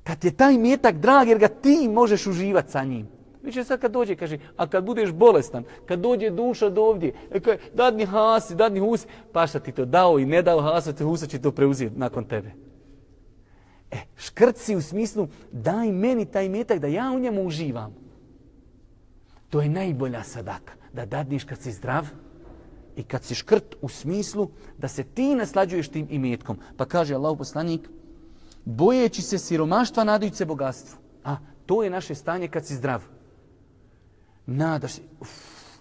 Kad je taj mjetak drag jer ga ti možeš uživati sa njim. Viće sad kad dođe, kaže, a kad budeš bolestan, kad dođe duša do ovdje, e, kaže, dadni hasi, dadni husi, pa šta ti to dao i ne dao hasa, te husa će to preuzeti nakon tebe. E, škrci u smislu daj meni taj metak da ja u njemu uživam. To je najbolja sadaka. Da dadniš kad si zdrav i kad si škrt u smislu da se ti naslađuješ tim imetkom. Pa kaže Allah poslanik, bojeći se siromaštva, nadajući se bogatstvu. A, to je naše stanje kad si zdrav. Nadaš se, uf,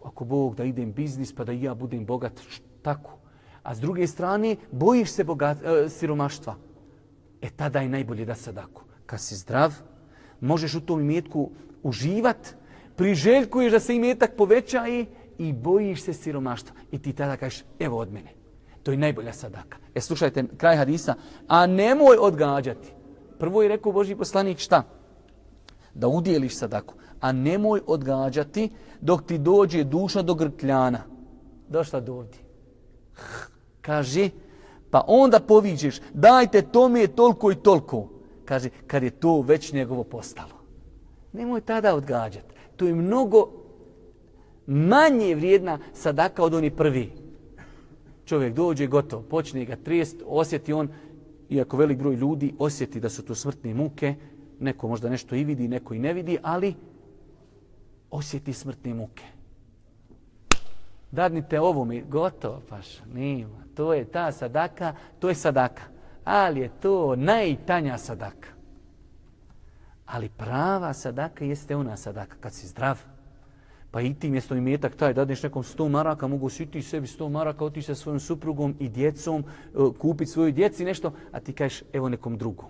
ako Bog da idem biznis pa da ja budem bogat, tako. A s druge strane, bojiš se bogat, e, siromaštva. E tada je najbolje da sadaku. Kad si zdrav, možeš u tom imetku uživat, priželjkuješ da se imetak poveća i, i bojiš se siromaštva. I ti tada kažeš, evo od mene. To je najbolja sadaka. E slušajte, kraj hadisa. A nemoj odgađati. Prvo je rekao Boži poslanik šta? Da udjeliš sadaku. A nemoj odgađati dok ti dođe duša do grkljana. Došla do ovdje. Kaže, Pa onda poviđeš, dajte to mi je toliko i toliko. Kaže, kad je to već njegovo postalo. Nemoj tada odgađati. To je mnogo manje vrijedna sadaka od oni prvi. Čovjek dođe gotovo, počne ga trijest, osjeti on, iako velik broj ljudi osjeti da su to smrtne muke, neko možda nešto i vidi, neko i ne vidi, ali osjeti smrtne muke dadnite ovo mi, gotovo paš, nima. To je ta sadaka, to je sadaka. Ali je to najtanja sadaka. Ali prava sadaka jeste ona sadaka, kad si zdrav. Pa i ti mjesto i metak taj, dadneš nekom 100 maraka, mogu si ti sebi 100 maraka, otići sa svojom suprugom i djecom, e, kupiti svoju djeci nešto, a ti kažeš evo nekom drugom.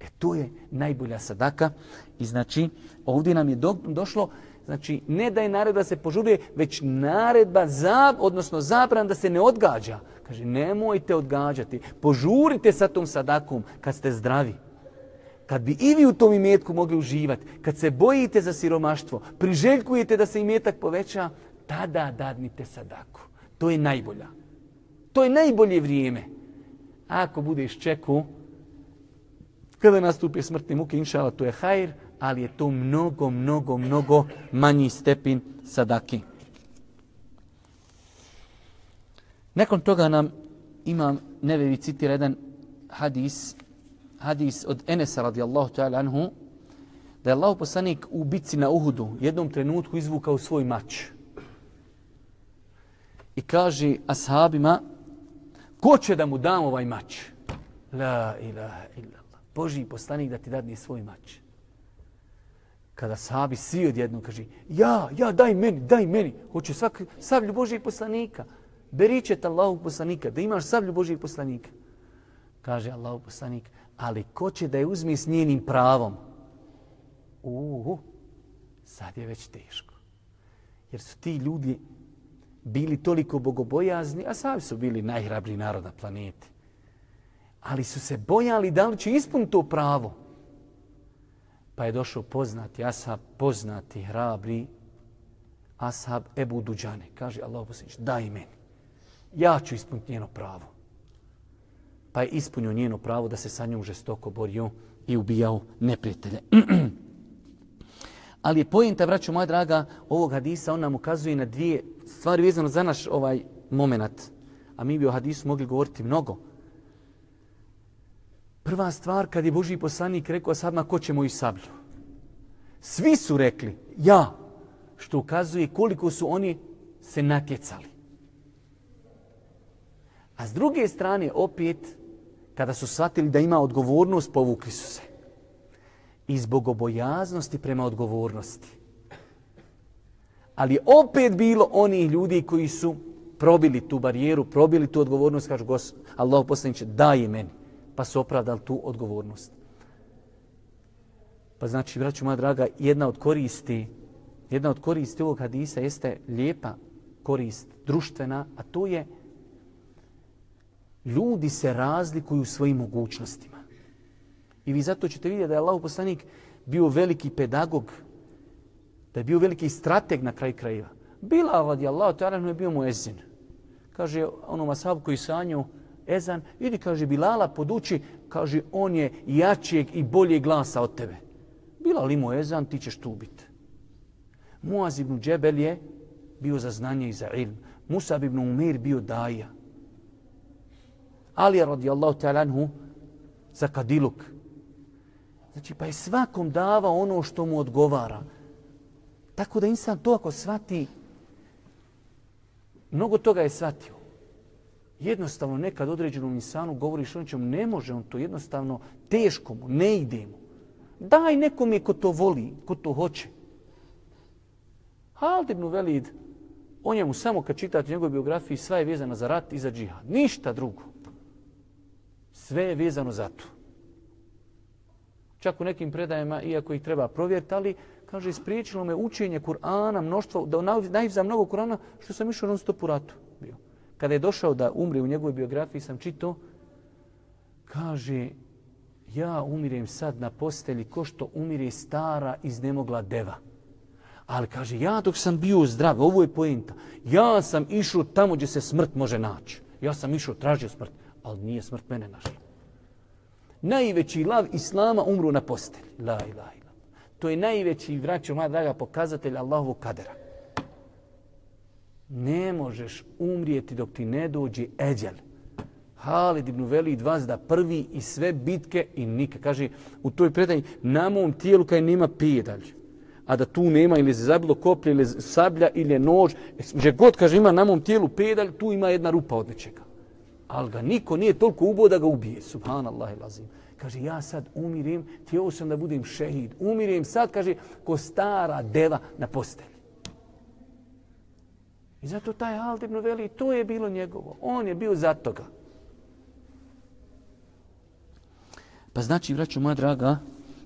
E to je najbolja sadaka. I znači, ovdje nam je do, došlo Znači, ne da je naredba da se požuruje, već naredba, za, odnosno zabran da se ne odgađa. Kaže, nemojte odgađati. Požurite sa tom sadakom kad ste zdravi. Kad bi i vi u tom imetku mogli uživati, kad se bojite za siromaštvo, priželjkujete da se imetak poveća, tada dadnite sadaku. To je najbolja. To je najbolje vrijeme. Ako budeš čeku, kada nastupi smrtni muke, inšala, to je hajr, ali je to mnogo, mnogo, mnogo manji stepin sadaki. Nakon toga nam imam nevevi citira jedan hadis, hadis od Enesa radijallahu ta'ala anhu, da je Allah poslanik u bitci na Uhudu jednom trenutku izvukao svoj mač. I kaže ashabima, ko će da mu dam ovaj mač? La ilaha illallah. Boži poslanik da ti dadne svoj mač. Kada sahabi svi odjedno kaže, ja, ja, daj meni, daj meni. Hoće svak, savlju Božijeg poslanika. Beričet Allahog poslanika, da imaš savlju Božijeg poslanika. Kaže Allahog poslanik, ali ko će da je uzmi s njenim pravom? Uhu, sad je već teško. Jer su ti ljudi bili toliko bogobojazni, a sami su bili najhrabri narod na planeti. Ali su se bojali da li će ispuniti to pravo. Pa je došao poznati ashab, poznati, hrabri ashab Ebu Duđane. Kaže Allah posljednič, daj meni. Ja ću ispuniti njeno pravo. Pa je ispunio njeno pravo da se sa njom žestoko borio i ubijao neprijatelje. [CLEARS THROAT] Ali je pojenta, vraću moja draga, ovog hadisa, on nam ukazuje na dvije stvari vezano za naš ovaj moment. A mi bi o hadisu mogli govoriti mnogo. Prva stvar, kad je Boži poslanik rekao sadma, ko će moju sablju? Svi su rekli, ja, što ukazuje koliko su oni se natjecali. A s druge strane, opet, kada su shvatili da ima odgovornost, povukli su se. I zbog obojaznosti prema odgovornosti. Ali opet bilo oni ljudi koji su probili tu barijeru, probili tu odgovornost, kažu Allah poslaniče, daj meni pa su opravdali tu odgovornost. Pa znači, braću moja draga, jedna od koristi, jedna od koristi ovog hadisa jeste lijepa korist, društvena, a to je ljudi se razlikuju svojim mogućnostima. I vi zato ćete vidjeti da je Allah poslanik bio veliki pedagog, da je bio veliki strateg na kraj krajeva. Bila radi Allah, to je bio mu ezin. Kaže onom asabu koji sanju, ezan, idi, kaže, Bilala poduči, kaže, on je jačijeg i bolje glasa od tebe. Bila li mu ezan, ti ćeš tu biti. Muaz ibn Džebel je bio za znanje i za ilm. Musa ibn Umir bio daja. Ali je radijallahu anhu za kadiluk. Znači, pa je svakom dava ono što mu odgovara. Tako da insan to ako svati, mnogo toga je svatio jednostavno nekad određenom insanu govoriš on ćemo, ne može on to jednostavno, teško mu, ne ide mu. Daj nekom je ko to voli, ko to hoće. Halid ibn Velid, on je mu samo kad čitate njegove biografije, sva je vezana za rat i za džihad. Ništa drugo. Sve je vezano za to. Čak u nekim predajama, iako ih treba provjeriti, ali kaže, ispriječilo me učenje Kur'ana, mnoštvo, da najvza mnogo Kur'ana, što sam išao non stop u ratu kada je došao da umri u njegovoj biografiji, sam čito, kaže, ja umirem sad na postelji ko što umire stara iznemogla deva. Ali kaže, ja dok sam bio zdrav, ovo je poenta, ja sam išao tamo gdje se smrt može naći. Ja sam išao, tražio smrt, ali nije smrt mene našla. Najveći lav Islama umru na postelji. La ilaha ila. To je najveći, vraću, moja draga, pokazatelj Allahovog kadera ne možeš umrijeti dok ti ne dođe eđel. Halid ibn Velid vazda prvi i sve bitke i nikad. Kaže u toj predanji, na mom tijelu kaj nema pijedalj. A da tu nema ili se zabilo koplje ili sablja ili nož. Gdje god kaže ima na mom tijelu pedalj, tu ima jedna rupa od nečega. Ali ga niko nije toliko ubo da ga ubije. Subhanallah ilazim. Kaže, ja sad umirim, tijelo sam da budem šehid. Umirim sad, kaže, ko stara deva na postelji. I zato taj Halid ibn Veli, to je bilo njegovo. On je bio za toga. Pa znači, vraću moja draga,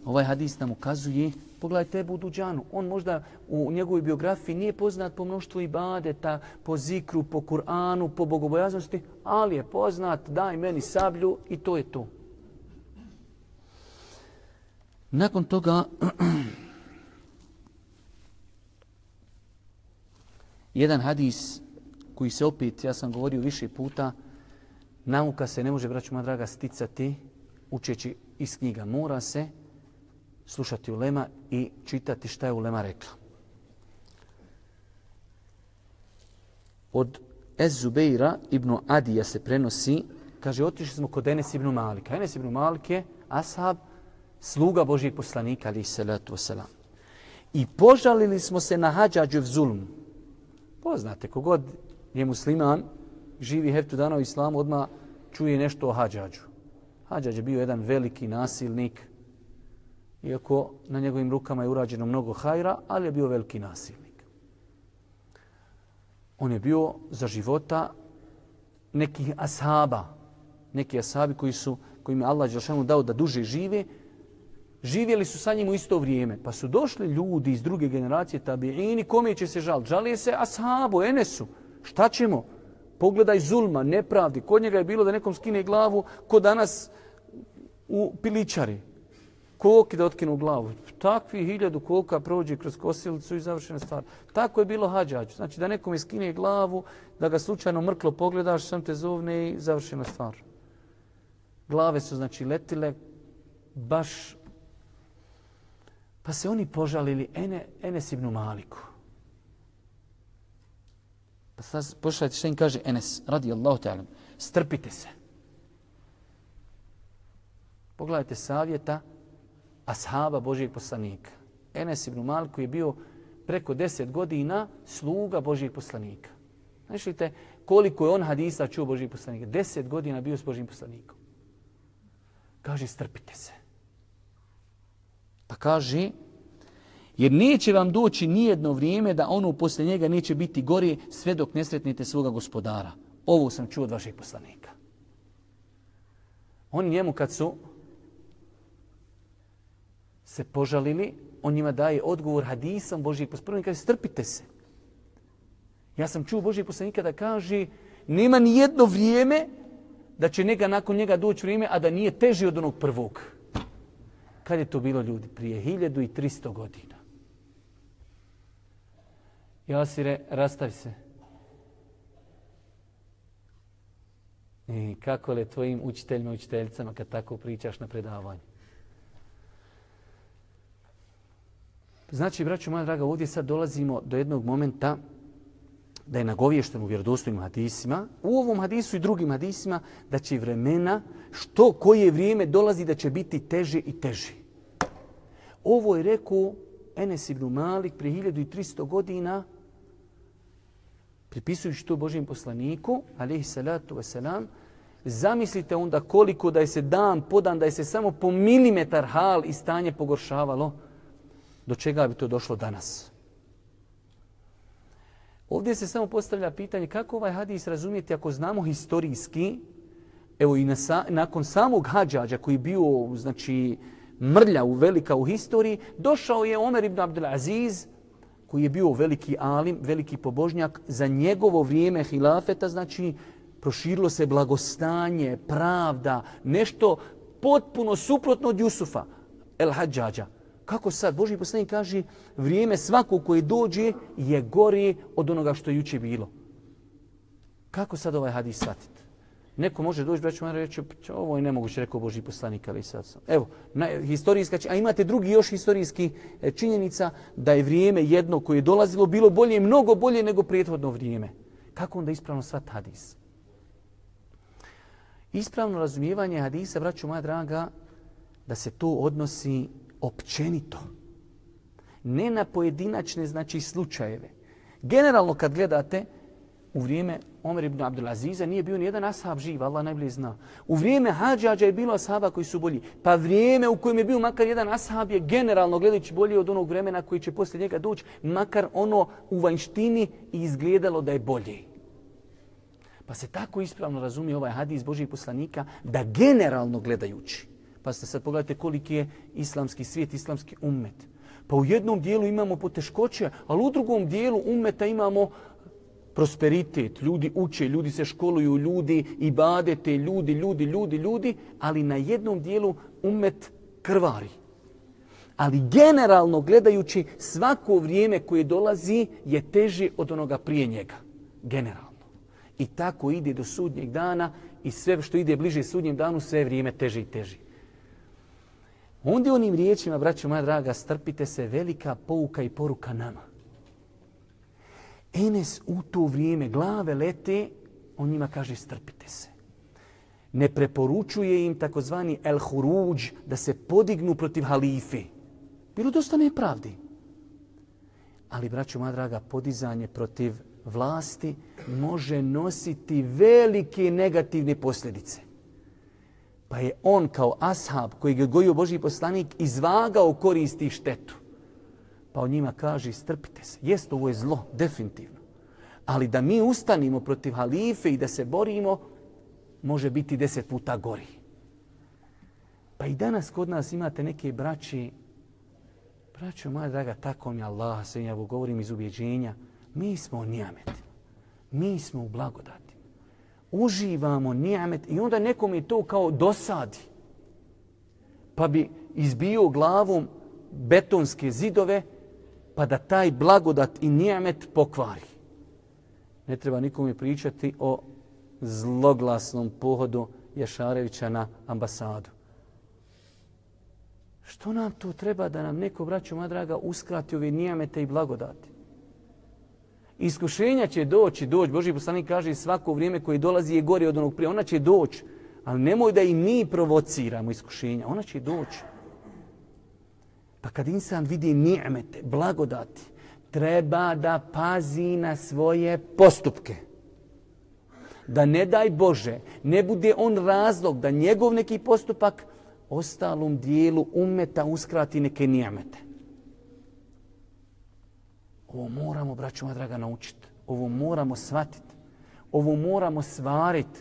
Ovaj hadis nam ukazuje, pogledajte Ebu Duđanu, on možda u njegovoj biografiji nije poznat po mnoštvu ibadeta, po zikru, po Kur'anu, po bogobojaznosti, ali je poznat, daj meni sablju i to je to. Nakon toga, [CLEARS THROAT] jedan hadis koji se opet, ja sam govorio više puta, nauka se ne može, braću moja draga, sticati učeći iz knjiga. Mora se slušati ulema i čitati šta je ulema rekla. Od Ez-Zubeira ibn Adija se prenosi, kaže, otišli smo kod Enes ibn Malika. Enes ibn Malik je ashab, sluga Božijeg poslanika, ali salatu wasalam. I požalili smo se na hađađu zulm. Poznate, kogod je musliman, živi heftu dana u islamu, odmah čuje nešto o hađađu. Hađađ je bio jedan veliki nasilnik, iako na njegovim rukama je urađeno mnogo hajra, ali je bio veliki nasilnik. On je bio za života nekih ashaba, neki ashabi koji su, kojim je Allah Đelšanu dao da duže žive, živjeli su sa njim u isto vrijeme. Pa su došli ljudi iz druge generacije tabiini, kome će se žal? Žali se ashabu, Enesu. Šta ćemo? Pogledaj zulma, nepravdi. Kod njega je bilo da nekom skine glavu, ko danas u piličari. Koki da otkinu glavu. Takvi hiljadu koka prođe kroz kosilicu i završena stvar. Tako je bilo hađađu. Znači da nekom iskine glavu, da ga slučajno mrklo pogledaš, sam te zovne i završena stvar. Glave su znači letile baš Pa se oni požalili Ene, Enes ibn Maliku. Pa sad pošaljajte što im kaže Enes, radi Allahu ta'ala, strpite se. Pogledajte savjeta ashaba Božijeg poslanika. Enes ibn Maliku je bio preko deset godina sluga Božijeg poslanika. Znaš li te koliko je on hadisa čuo Božijeg poslanika? Deset godina bio s Božijim poslanikom. Kaže, strpite se. Pa kaže, jer neće vam doći nijedno vrijeme da ono poslije njega neće biti gori sve dok ne sretnete svoga gospodara. Ovo sam čuo od vaših poslanika. Oni njemu kad su se požalili, on njima daje odgovor hadisom Božijeg poslanika. Kaže, strpite se. Ja sam čuo Božijeg poslanika da kaže, nema ni jedno vrijeme da će njega nakon njega doći vrijeme, a da nije teži od onog prvog. Kad je to bilo ljudi? Prije 1300 godina. Jasire, rastavi se. I kako li tvojim učiteljima i učiteljicama kad tako pričaš na predavanju? Znači, braćo moja draga, ovdje sad dolazimo do jednog momenta da je nagovješten u vjerodostojnim hadisima, u ovom hadisu i drugim hadisima, da će vremena, što koje vrijeme dolazi, da će biti teže i teže. Ovo je rekao Enes ibn Malik prije 1300 godina, pripisujući to Božijem poslaniku, alaihi salatu wasalam, zamislite onda koliko da je se dan podan, da je se samo po milimetar hal i stanje pogoršavalo, do čega bi to došlo danas. Ovdje se samo postavlja pitanje kako ovaj hadis razumijeti ako znamo historijski, evo i na, nakon samog hađađa koji bio znači, mrlja u velika u historiji, došao je Omer ibn Abdulaziz koji je bio veliki alim, veliki pobožnjak, za njegovo vrijeme hilafeta, znači, proširilo se blagostanje, pravda, nešto potpuno suprotno od Jusufa, El Hadžađa. Kako sad? Boži poslanik kaže, vrijeme svakog koji dođe je gori od onoga što je juče bilo. Kako sad ovaj hadis shvatiti? Neko može doći, braću, moja, reći, pa ovo je nemoguće, rekao Boži poslanik, ali sad sam. Evo, na, historijska, a imate drugi još historijski e, činjenica da je vrijeme jedno koje je dolazilo bilo bolje, mnogo bolje nego prijethodno vrijeme. Kako onda ispravno svat hadis? Ispravno razumijevanje hadisa, braću moja draga, da se to odnosi općenito. Ne na pojedinačne, znači, slučajeve. Generalno kad gledate, u vrijeme Omer ibn Abdulaziza nije bio ni jedan ashab živ, Allah najbolje zna. U vrijeme Hadžađa je bilo ashaba koji su bolji. Pa vrijeme u kojem je bio makar jedan ashab je generalno gledajući bolji od onog vremena koji će poslije njega doći, makar ono u vanštini izgledalo da je bolje. Pa se tako ispravno razumije ovaj hadis Božih poslanika da generalno gledajući, Pa ste sad pogledajte koliki je islamski svijet, islamski ummet. Pa u jednom dijelu imamo poteškoće, ali u drugom dijelu ummeta imamo prosperitet. Ljudi uče, ljudi se školuju, ljudi i badete, ljudi, ljudi, ljudi, ljudi, ali na jednom dijelu ummet krvari. Ali generalno gledajući svako vrijeme koje dolazi je teže od onoga prije njega. Generalno. I tako ide do sudnjeg dana i sve što ide bliže sudnjem danu sve vrijeme teže i teže. Onda onim riječima, braćo moja draga, strpite se velika pouka i poruka nama. Enes u to vrijeme glave lete, on njima kaže strpite se. Ne preporučuje im takozvani el huruđ da se podignu protiv halife. Bilo dosta nepravdi. Ali, braćo moja draga, podizanje protiv vlasti može nositi velike negativne posljedice. Pa je on kao ashab koji ga gojio Boži poslanik izvagao koristi štetu. Pa on njima kaže strpite se. Jeste ovo je zlo, definitivno. Ali da mi ustanimo protiv halife i da se borimo, može biti deset puta gori. Pa i danas kod nas imate neke braći, braćo moja draga, tako mi Allah, sve ja govorim iz ubjeđenja, mi smo nijamet. Mi smo u blagodati. Uživamo nijamet i onda nekom je to kao dosadi. Pa bi izbio glavom betonske zidove pa da taj blagodat i nijamet pokvari. Ne treba nikome pričati o zloglasnom pohodu Ješarevića na ambasadu. Što nam to treba da nam neko, braćo moja draga, uskrati ove nijamete i blagodati? Iskušenja će doći, doći. Boži poslanik kaže svako vrijeme koje dolazi je gore od onog prije. Ona će doći. Ali nemoj da i mi provociramo iskušenja. Ona će doći. Pa kad insan vidi nijemete, blagodati, treba da pazi na svoje postupke. Da ne daj Bože, ne bude on razlog da njegov neki postupak ostalom dijelu umeta uskrati neke nijemete. Ovo moramo, braću moja draga, naučiti. Ovo moramo shvatiti. Ovo moramo svariti.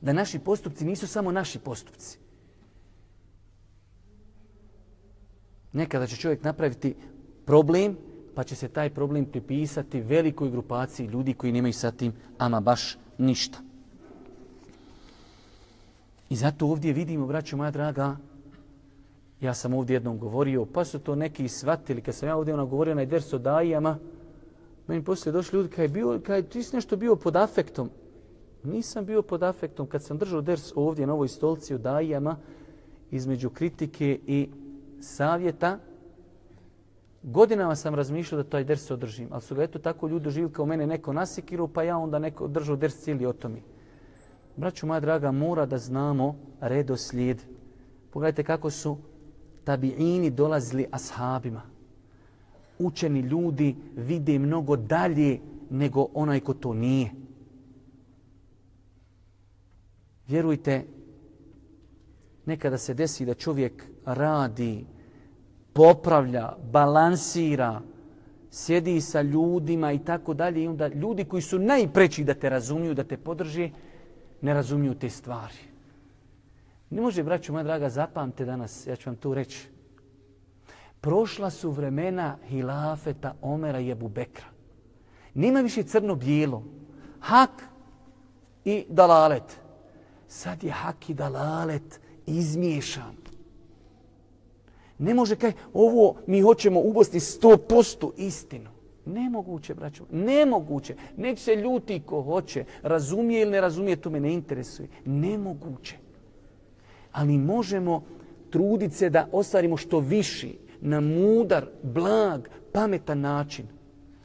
Da naši postupci nisu samo naši postupci. Nekada će čovjek napraviti problem, pa će se taj problem pripisati velikoj grupaciji ljudi koji nemaju sa tim ama baš ništa. I zato ovdje vidimo, braćo moja draga, Ja sam ovdje jednom govorio, pa su to neki shvatili. Kad sam ja ovdje ona govorio na ders o dajama, meni poslije došli ljudi, kaj, bio, kaj ti si nešto bio pod afektom. Nisam bio pod afektom. Kad sam držao ders ovdje na ovoj stolci o dajama, između kritike i savjeta, godinama sam razmišljao da taj ders održim. Ali su ga eto tako ljudi doživili kao mene neko nasikiru, pa ja onda neko držao ders cijeli o tomi. Braću moja draga, mora da znamo redoslijed. Pogledajte kako su tabiini dolazili ashabima. Učeni ljudi vide mnogo dalje nego onaj ko to nije. Vjerujte, nekada se desi da čovjek radi, popravlja, balansira, sjedi sa ljudima i tako dalje. I onda ljudi koji su najpreći da te razumiju, da te podrži, ne razumiju te stvari. Ne može, braću moja draga, zapamte danas, ja ću vam tu reći. Prošla su vremena hilafeta Omera i Ebu Bekra. Nima više crno-bijelo. Hak i dalalet. Sad je hak i dalalet izmiješan. Ne može kaj, ovo mi hoćemo u Bosni 100% istinu. Nemoguće, braćo. Nemoguće. Neće se ljuti ko hoće. Razumije ili ne razumije, to me ne interesuje. Nemoguće ali možemo truditi se da ostvarimo što viši, na mudar, blag, pametan način.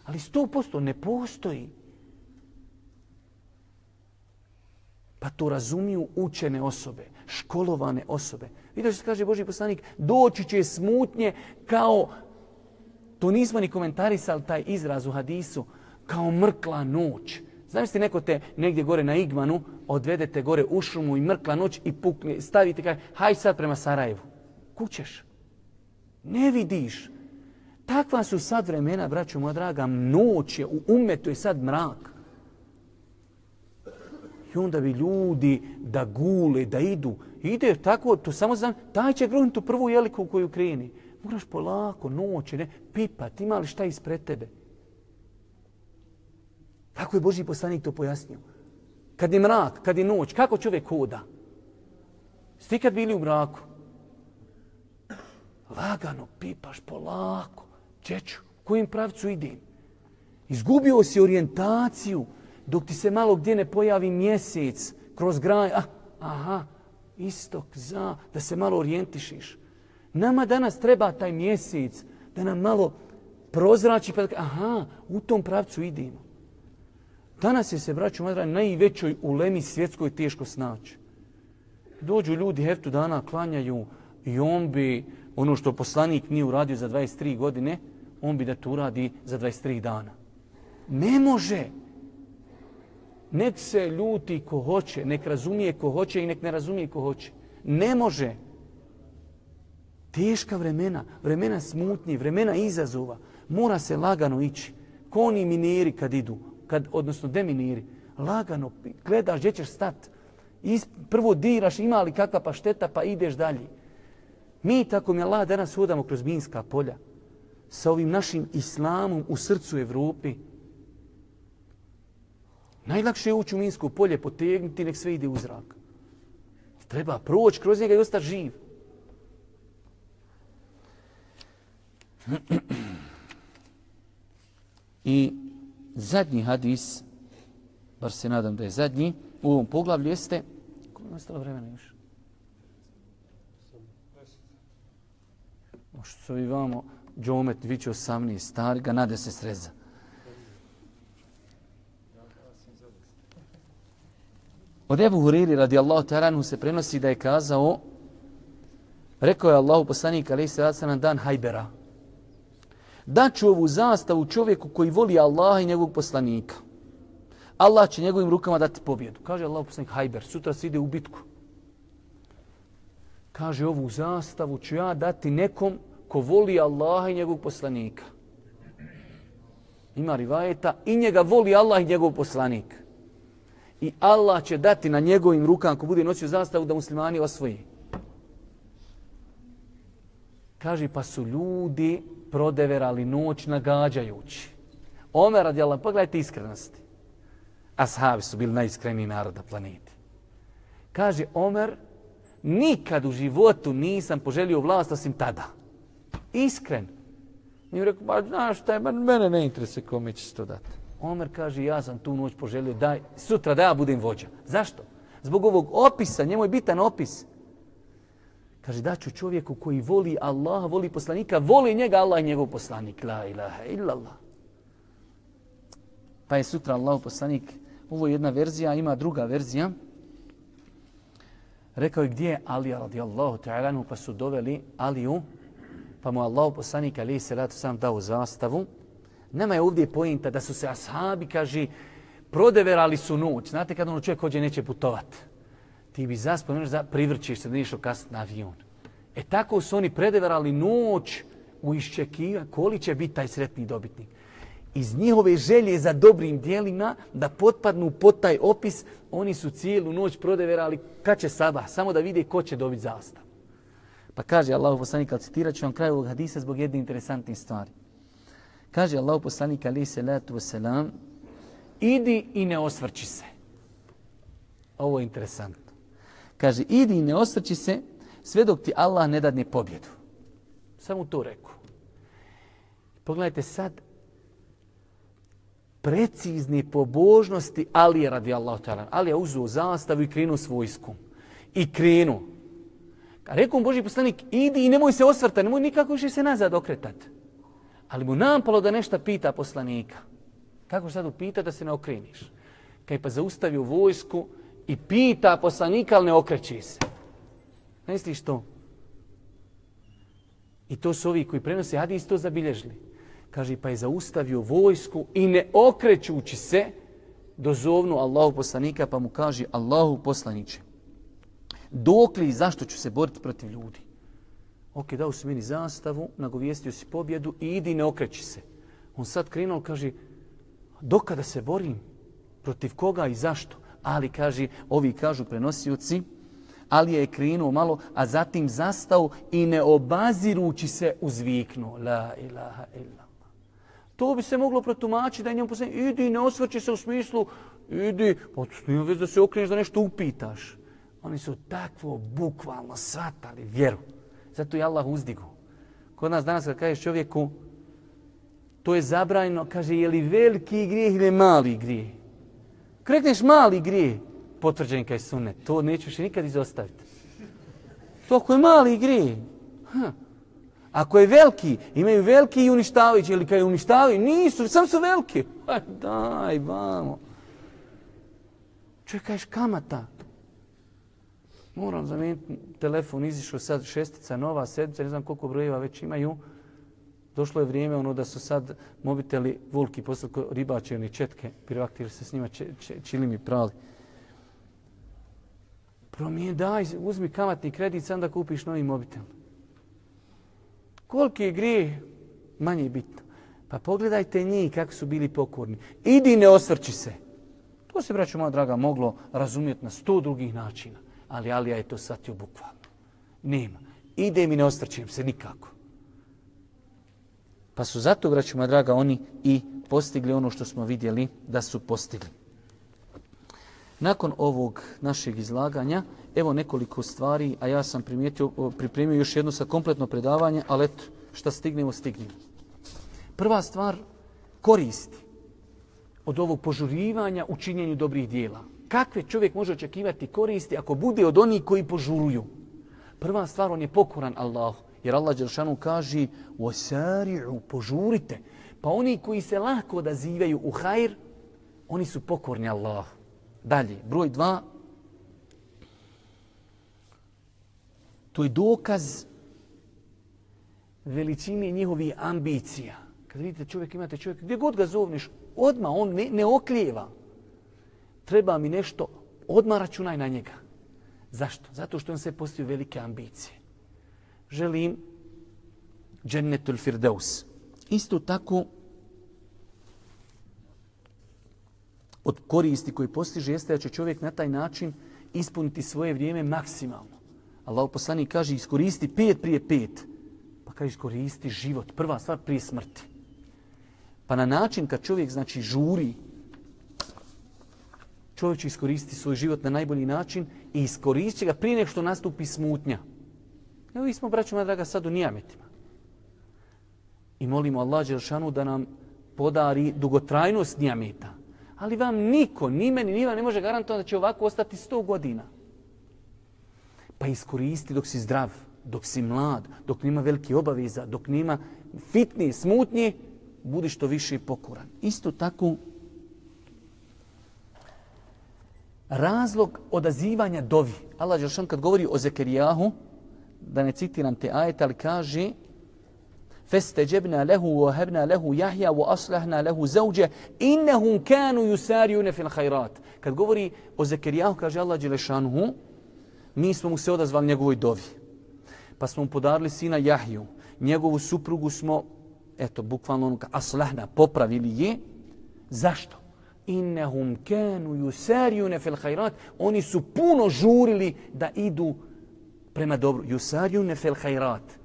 Ali sto posto ne postoji. Pa to razumiju učene osobe, školovane osobe. Vidite što se kaže Boži poslanik, doći će smutnje kao, to nismo ni komentarisali taj izraz u hadisu, kao mrkla noć. Zamislite neko te negdje gore na Igmanu, odvedete gore u šumu i mrkla noć i pukne, stavite kaj, haj sad prema Sarajevu. Kućeš. Ne vidiš. Takva su sad vremena, braćo moja draga, noć je, u umetu je sad mrak. I onda bi ljudi da gule, da idu. Ide tako, to samo znam, taj će grunit tu prvu jeliku koju kreni. Moraš polako, noći, ne, pipat, ima li šta ispred tebe. Tako je Boži poslanik to pojasnio. Kad je mrak, kad je noć, kako čovjek hoda? Ste kad bili u mraku? Lagano pipaš, polako. Čeču, kojim pravcu idem? Izgubio si orijentaciju dok ti se malo gdje ne pojavi mjesec kroz graj. Ah, aha, istok, za, da se malo orijentišiš. Nama danas treba taj mjesec da nam malo prozrači pa da aha, u tom pravcu idemo. Danas je se, braću madra, najvećoj ulemi svjetskoj teško snaći. Dođu ljudi, heftu dana klanjaju i on bi, ono što poslanik nije uradio za 23 godine, on bi da to uradi za 23 dana. Ne može. Nek se ljuti ko hoće, nek razumije ko hoće i nek ne razumije ko hoće. Ne može. Teška vremena, vremena smutnji, vremena izazova. Mora se lagano ići. Ko oni mineri kad idu, kad, odnosno deminiri, lagano gledaš gdje ćeš stat. Is, prvo diraš ima li kakva pa šteta pa ideš dalje. Mi tako mi Allah danas hodamo kroz Minska polja sa ovim našim islamom u srcu Evropi. Najlakše je ući u Minsko polje, potegnuti, nek sve ide u zrak. Treba proći kroz njega i ostati živ. [CLEARS THROAT] I hadis, bar se nadam da je zadnji, u ovom poglavlju jeste... koliko je ostalo vremena još? Što se vi vamo džomet viće 18 stari, ga nade se sreza. Od Ebu Huriri radi Allahu se prenosi da je kazao rekao je Allahu poslanik ali se dan Hajbera daću ovu zastavu čovjeku koji voli Allaha i njegovog poslanika. Allah će njegovim rukama dati pobjedu. Kaže Allah poslanik Hajber, sutra se ide u bitku. Kaže ovu zastavu ću ja dati nekom ko voli Allaha i njegovog poslanika. Ima rivajeta i njega voli Allah i njegov poslanik. I Allah će dati na njegovim rukama ko bude nosio zastavu da muslimani osvoji. Kaže pa su ljudi prodeverali noć nagađajući. Omer radijalan, pogledajte iskrenosti. Ashabi su bili najiskreniji narod na planeti. Kaže Omer, nikad u životu nisam poželio vlast osim tada. Iskren. Mi je rekao, ba znaš šta je, mene ne interesuje kome će se to dati. Omer kaže, ja sam tu noć poželio, daj, sutra da ja budem vođa. Zašto? Zbog ovog opisa, njemu je bitan opis. Kaže, daću čovjeku koji voli Allaha, voli poslanika, voli njega Allah i njegov poslanik. La ilaha illallah. Pa je sutra Allah poslanik. Ovo je jedna verzija, ima druga verzija. Rekao je gdje je Alija radijallahu ta'ala, pa su doveli Aliju, pa mu Allah poslanik ali se ratu sam dao zastavu. Nema je ovdje pojenta da su se ashabi, kaže, prodeverali su noć. Znate kad ono čovjek hođe neće putovati ti bi zaspao, da privrćeš se da niš okasati na avion. E tako su oni predeverali noć u iščekiva koli će biti taj sretni dobitnik. Iz njihove želje za dobrim dijelima da potpadnu pod taj opis, oni su cijelu noć prodeverali kad će sabah, samo da vide ko će dobiti zastav. Pa kaže Allah poslanik, ali citirat ću vam kraj ovog hadisa zbog jedne interesantne stvari. Kaže Allah poslanik, ali se letu selam, idi i ne osvrći se. Ovo je interesantno. Kaže, idi i ne osrći se sve dok ti Allah ne dadne pobjedu. Samo to reku. Pogledajte sad precizni pobožnosti Ali je radi Allah. Ali je uzuo zastavu i krenuo s vojskom. I krenuo. A rekao mu Boži poslanik, idi i nemoj se osvrtati, nemoj nikako više se nazad okretati. Ali mu nampalo da nešto pita poslanika. Kako sad upita da se ne okreniš? Kaj pa zaustavio vojsku, i pita poslanika, ali ne okreći se. Ne misliš to? I to su ovi koji prenose hadis to zabilježili. Kaže, pa je zaustavio vojsku i ne okrećući se, dozovnu Allahu poslanika, pa mu kaže, Allahu poslaniće, dok li zašto ću se boriti protiv ljudi? Ok, dao si meni zastavu, nagovijestio si pobjedu i idi ne okreći se. On sad krenuo, kaže, dokada se borim? Protiv koga i zašto? Ali, kaže, ovi kažu prenosioci, Ali je krenuo malo, a zatim zastao i ne obazirući se uzviknuo. La ilaha illa. To bi se moglo protumačiti da je njemu posljedno, idi, ne osvrći se u smislu, idi, pa nije vez da se okreneš da nešto upitaš. Oni su takvo bukvalno svatali vjeru. Zato je Allah uzdigo. Kod nas danas kad kažeš čovjeku, to je zabrajno, kaže, je li veliki grijeh ili mali grijeh? Krekneš mali grije, potvrđen kaj sunet. To nećeš nikad izostaviti. To ako je mali grije. Ha. Ako je veliki, imaju veliki i uništavajući, ili kaj uništavaju, nisu, sam su veliki. Pa daj, vamo. Čovjek kažeš kamata. Moram zamijeniti telefon, izišao sad šestica, nova, sedmica, ne znam koliko brojeva već imaju. Došlo je vrijeme ono da su sad mobiteli vulki, posle ribače, ili četke, pirvaktir se s njima če, če, čili mi prali. Promije, daj, uzmi kamatni kredit, sam da kupiš novi mobitel. Koliki je grijeh, manje bitno. Pa pogledajte njih kako su bili pokorni. Idi ne osvrći se. To se, braću moja draga, moglo razumjeti na sto drugih načina. Ali Alija je to shvatio bukvalno. Nema. Ide mi ne osvrćem se nikako. Pa su zato, braćima draga, oni i postigli ono što smo vidjeli da su postigli. Nakon ovog našeg izlaganja, evo nekoliko stvari, a ja sam primijetio, pripremio još jedno sa kompletno predavanje, ali eto, šta stignemo, stignemo. Prva stvar, koristi od ovog požurivanja u činjenju dobrih dijela. Kakve čovjek može očekivati koristi ako bude od onih koji požuruju? Prva stvar, on je pokoran Allahu. Jer Allah Đeršanu kaže, osari'u, požurite. Pa oni koji se lako odazivaju u hajr, oni su pokorni Allah. Dalje, broj dva. To je dokaz veličine njihovih ambicija. Kad vidite čovjek, imate čovjek, gdje god ga zovniš, odma on ne, ne oklijeva. Treba mi nešto, odma računaj na njega. Zašto? Zato što on se postio velike ambicije. Želim džennetul firdaus. Isto tako, od koristi koji postiže jeste da će čovjek na taj način ispuniti svoje vrijeme maksimalno. Allah poslanik kaže iskoristi pet prije pet. Pa kaže iskoristi život. Prva stvar prije smrti. Pa na način kad čovjek znači žuri čovjek će iskoristiti svoj život na najbolji način i iskoristit ga prije nek što nastupi smutnja. Evo mi smo, braću moja draga, sad u nijametima. I molimo Allah Đeršanu da nam podari dugotrajnost nijameta ali vam niko, ni meni, ni vam ne može garantovati da će ovako ostati 100 godina. Pa iskoristi dok si zdrav, dok si mlad, dok nima veliki obaveza, dok nima fitni, smutni, budi što više pokoran. Isto tako, razlog odazivanja dovi. Allah Đeršan kad govori o Zekerijahu, da ne citiram te ajete, ali kaže فاستجبنا له وهبنا له يحيى واصلحنا له زوجه انهم كانوا يسارعون في الخيرات kad govori o Zekerijahu kaže Allah dželešanhu mi smo mu se odazvali njegovoj dovi pa smo mu podarili sina Jahiju njegovu suprugu smo eto bukvalno ono aslahna popravili je zašto innahum kanu yusariuna fil khairat oni su puno žurili da idu prema dobru yusariuna fil khairat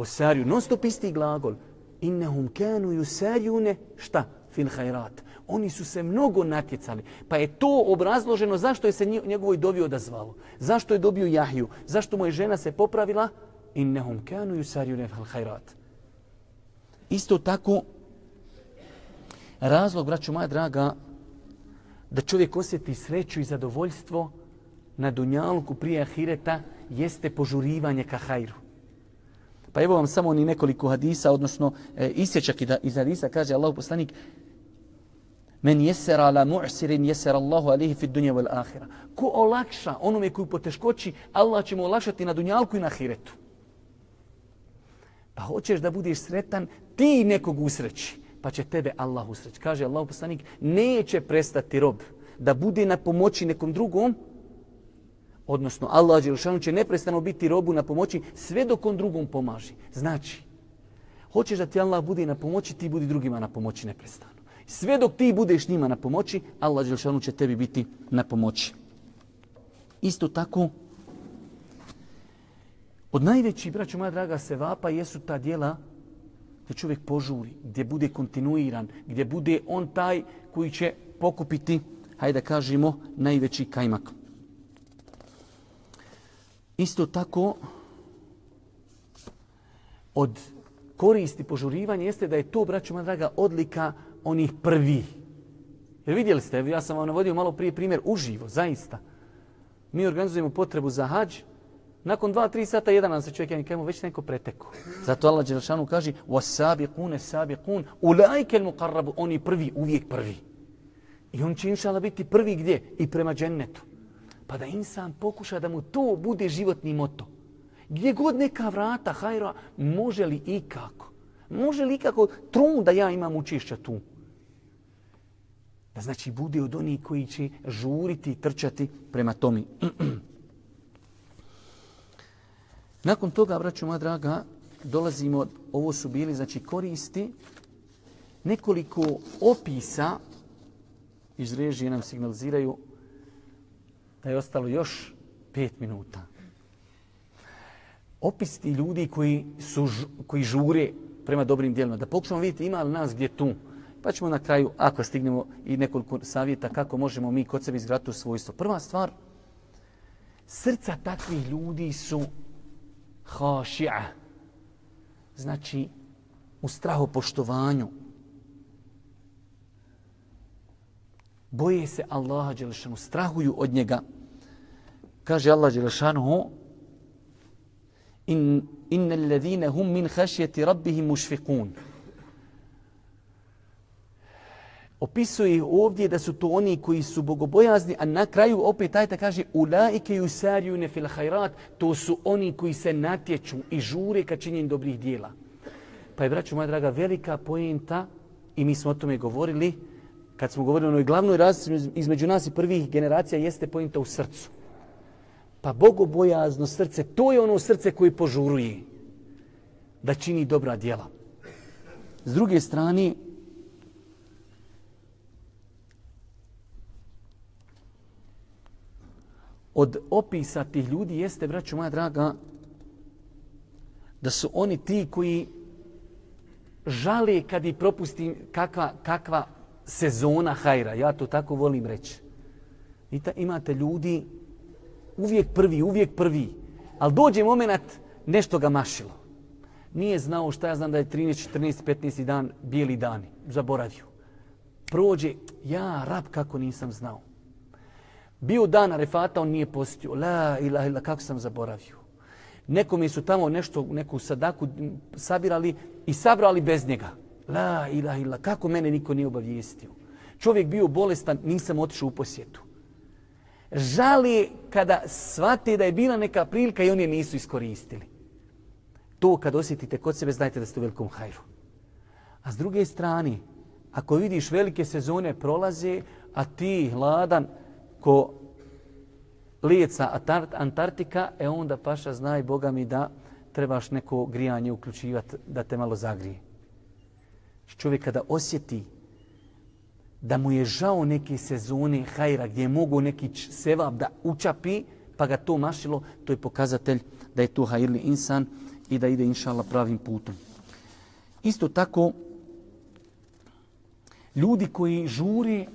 Osariju, non stop isti glagol. Innehum kanu yusarjune, šta? Fil hajrat. Oni su se mnogo natjecali. Pa je to obrazloženo zašto je se njegovoj dovi odazvalo. Zašto je dobio Jahiju? Zašto mu je žena se popravila? Innehum kanu yusarjune fil hajrat. Isto tako, razlog, braću moja draga, da čovjek osjeti sreću i zadovoljstvo na dunjalku prije ahireta jeste požurivanje ka hajru. Pa evo vam samo ni nekoliko hadisa, odnosno e, isječak iz hadisa, kaže Allah poslanik, Men jesera ala mu'sirin jesera Allahu alihi fi dunja wal ahira. Ko olakša onome koji poteškoći, Allah će mu olakšati na dunjalku i na ahiretu. Pa hoćeš da budeš sretan, ti nekog usreći, pa će tebe Allah usreći. Kaže Allah poslanik, neće prestati rob da bude na pomoći nekom drugom, odnosno Allah Đelšanu će neprestano biti robu na pomoći sve dok on drugom pomaži. Znači, hoćeš da ti Allah bude na pomoći, ti budi drugima na pomoći neprestano. Sve dok ti budeš njima na pomoći, Allah Đelšanu će tebi biti na pomoći. Isto tako, od najvećih, braćo moja draga, se vapa jesu ta dijela gdje čovjek požuri, gdje bude kontinuiran, gdje bude on taj koji će pokupiti, hajde da kažemo, najveći kajmak. Isto tako, od koristi požurivanja jeste da je to, braćo moja draga, odlika onih prvi. Jer vidjeli ste, ja sam vam navodio malo prije primjer uživo, zaista. Mi organizujemo potrebu za hađ, nakon dva, tri sata jedan nam se čovjek javim, kajmo već neko preteko. Zato Allah Đelšanu kaže, وَسَابِقُونَ سَابِقُونَ أُولَيْكَ الْمُقَرَّبُ Oni prvi, uvijek prvi. I on će inšala biti prvi gdje? I prema džennetu. Pa da insan pokuša da mu to bude životni moto. Gdje god neka vrata hajra, može li i kako? Može li ikako trun da ja imam učišća tu? Da znači bude od onih koji će žuriti i trčati prema tomi. [CLEARS THROAT] Nakon toga, braću moja draga, dolazimo, ovo su bili, znači koristi, nekoliko opisa iz režije nam signaliziraju da je ostalo još pet minuta. Opisti ljudi koji, su, koji žure prema dobrim dijelima. Da pokušamo vidjeti ima li nas gdje tu. Pa ćemo na kraju, ako stignemo, i nekoliko savjeta kako možemo mi kod sebe izgraditi svojstvo. Prva stvar, srca takvih ljudi su hašija. Znači, u strahopoštovanju. Boje se Allaha Đelešanu, strahuju od njega. Kaže Allah Đelešanuhu, in, inne alladhina hum min khashyati rabbihim mushfiqun opisuje ih ovdje da su to oni koji su bogobojazni, a na kraju opet ajta kaže ulaike yusariune fil khairat, to su oni koji se natječu i žure ka činjenju dobrih dijela. Pa je, braću moja draga, velika poenta, i mi smo o tome govorili, kad smo govorili o onoj glavnoj razlici između nas i prvih generacija, jeste poenta u srcu. Pa bogobojazno srce, to je ono srce koje požuruje da čini dobra djela. S druge strane, od opisa tih ljudi jeste, braću moja draga, da su oni ti koji žale kad i propustim kakva, kakva sezona hajra. Ja to tako volim reći. Vidite, imate ljudi uvijek prvi, uvijek prvi. Ali dođe moment, nešto ga mašilo. Nije znao šta ja znam da je 13, 14, 15 dan bijeli dani. Zaboravio. Prođe, ja rab kako nisam znao. Bio dan Arefata, on nije postio. La ilaha ila, kako sam zaboravio. Nekome su tamo nešto, neku sadaku sabirali i sabrali bez njega. La ilaha ila, kako mene niko nije obavijestio. Čovjek bio bolestan, nisam otišao u posjetu. Žali kada shvate da je bila neka prilika i oni je nisu iskoristili. To kad osjetite kod sebe, znajte da ste u velikom hajru. A s druge strane, ako vidiš velike sezone prolaze, a ti hladan, ko lijeca Antarktika, e onda paša znaj Boga mi da trebaš neko grijanje uključivati da te malo zagrije. Čovjek kada osjeti da mu je žao neke sezone hajra gdje je mogu neki sevab da učapi, pa ga to mašilo, to je pokazatelj da je to hajrli insan i da ide inšala pravim putom. Isto tako, ljudi koji žuri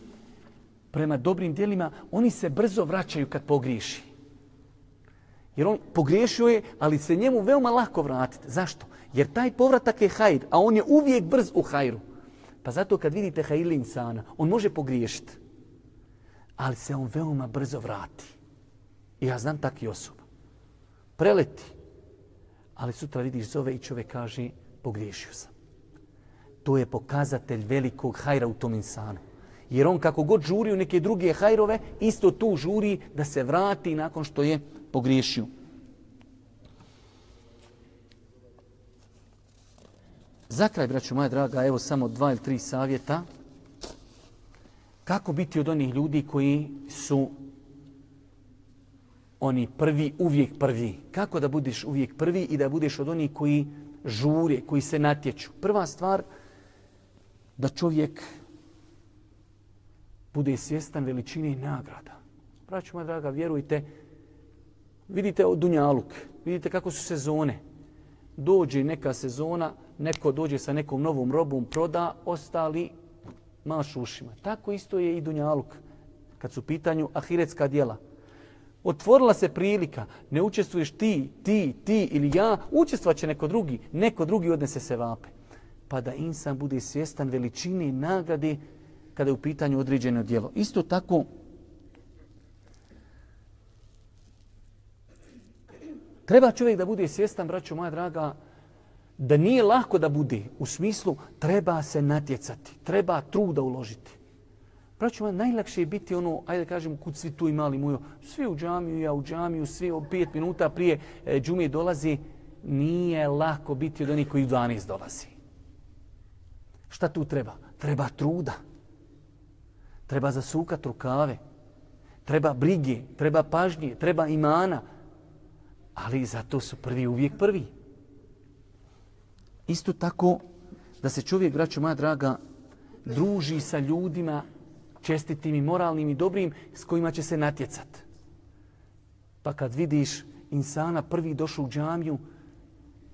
prema dobrim dijelima, oni se brzo vraćaju kad pogriješi. Jer on pogriješio je, ali se njemu veoma lako vratiti. Zašto? Jer taj povratak je hajr, a on je uvijek brz u hajru. Pa zato kad vidite hajrli insana, on može pogriješiti. Ali se on veoma brzo vrati. I ja znam takvi osoba. Preleti. Ali sutra vidiš zove i čovjek kaže pogriješio sam. To je pokazatelj velikog hajra u tom insanu. Jer on kako god žuri u neke druge hajrove, isto tu žuri da se vrati nakon što je pogriješio. Za kraj, braću moja draga, evo samo dva ili tri savjeta. Kako biti od onih ljudi koji su oni prvi, uvijek prvi? Kako da budeš uvijek prvi i da budeš od onih koji žure, koji se natječu? Prva stvar, da čovjek bude svjestan veličine i nagrada. Braćo moja draga, vjerujte, vidite od Dunjaluk, vidite kako su sezone. Dođe neka sezona, neko dođe sa nekom novom robom, proda, ostali maš ušima. Tako isto je i Dunjaluk, kad su u pitanju ahiretska dijela. Otvorila se prilika, ne učestvuješ ti, ti, ti ili ja, učestvaće će neko drugi, neko drugi odnese se vape. Pa da insan bude svjestan veličine i nagrade kada je u pitanju određeno dijelo. Isto tako, treba čovjek da bude svjestan, braćo moja draga, da nije lahko da bude. U smislu, treba se natjecati, treba truda uložiti. Braćo, najlakše je biti ono, ajde kažem, kud svi tu imali mujo, svi u džamiju, ja u džamiju, svi o pet minuta prije e, džumije dolazi, nije lako biti od onih koji u 12 dolazi. Šta tu treba? Treba truda. Treba zasukat rukave. Treba brige, treba pažnje, treba imana. Ali zato su prvi uvijek prvi. Isto tako da se čovjek, braćo moja draga, druži sa ljudima čestitim i moralnim i dobrim s kojima će se natjecat. Pa kad vidiš insana prvi došao u džamiju,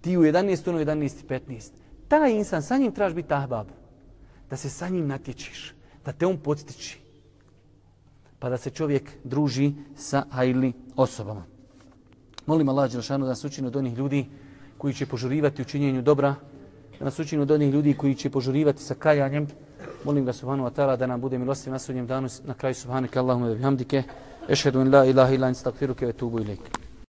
ti u 11, ono 11 15. Taj insan, sa njim traži biti ahbab. Da se sa njim natječiš. Da te on podstiči. Pa da se čovjek druži sa hajli osobama. Molim Allah Đelšanu da nas učini od onih ljudi koji će požurivati u činjenju dobra. Da nas učini od onih ljudi koji će požurivati sa kajanjem. Molim ga subhanu wa ta'ala da nam bude milostiv na sudnjem danu na kraju subhanaka Allahumma bihamdike. Ešhedu in la ilaha illa instakfiruke ve wa ilike.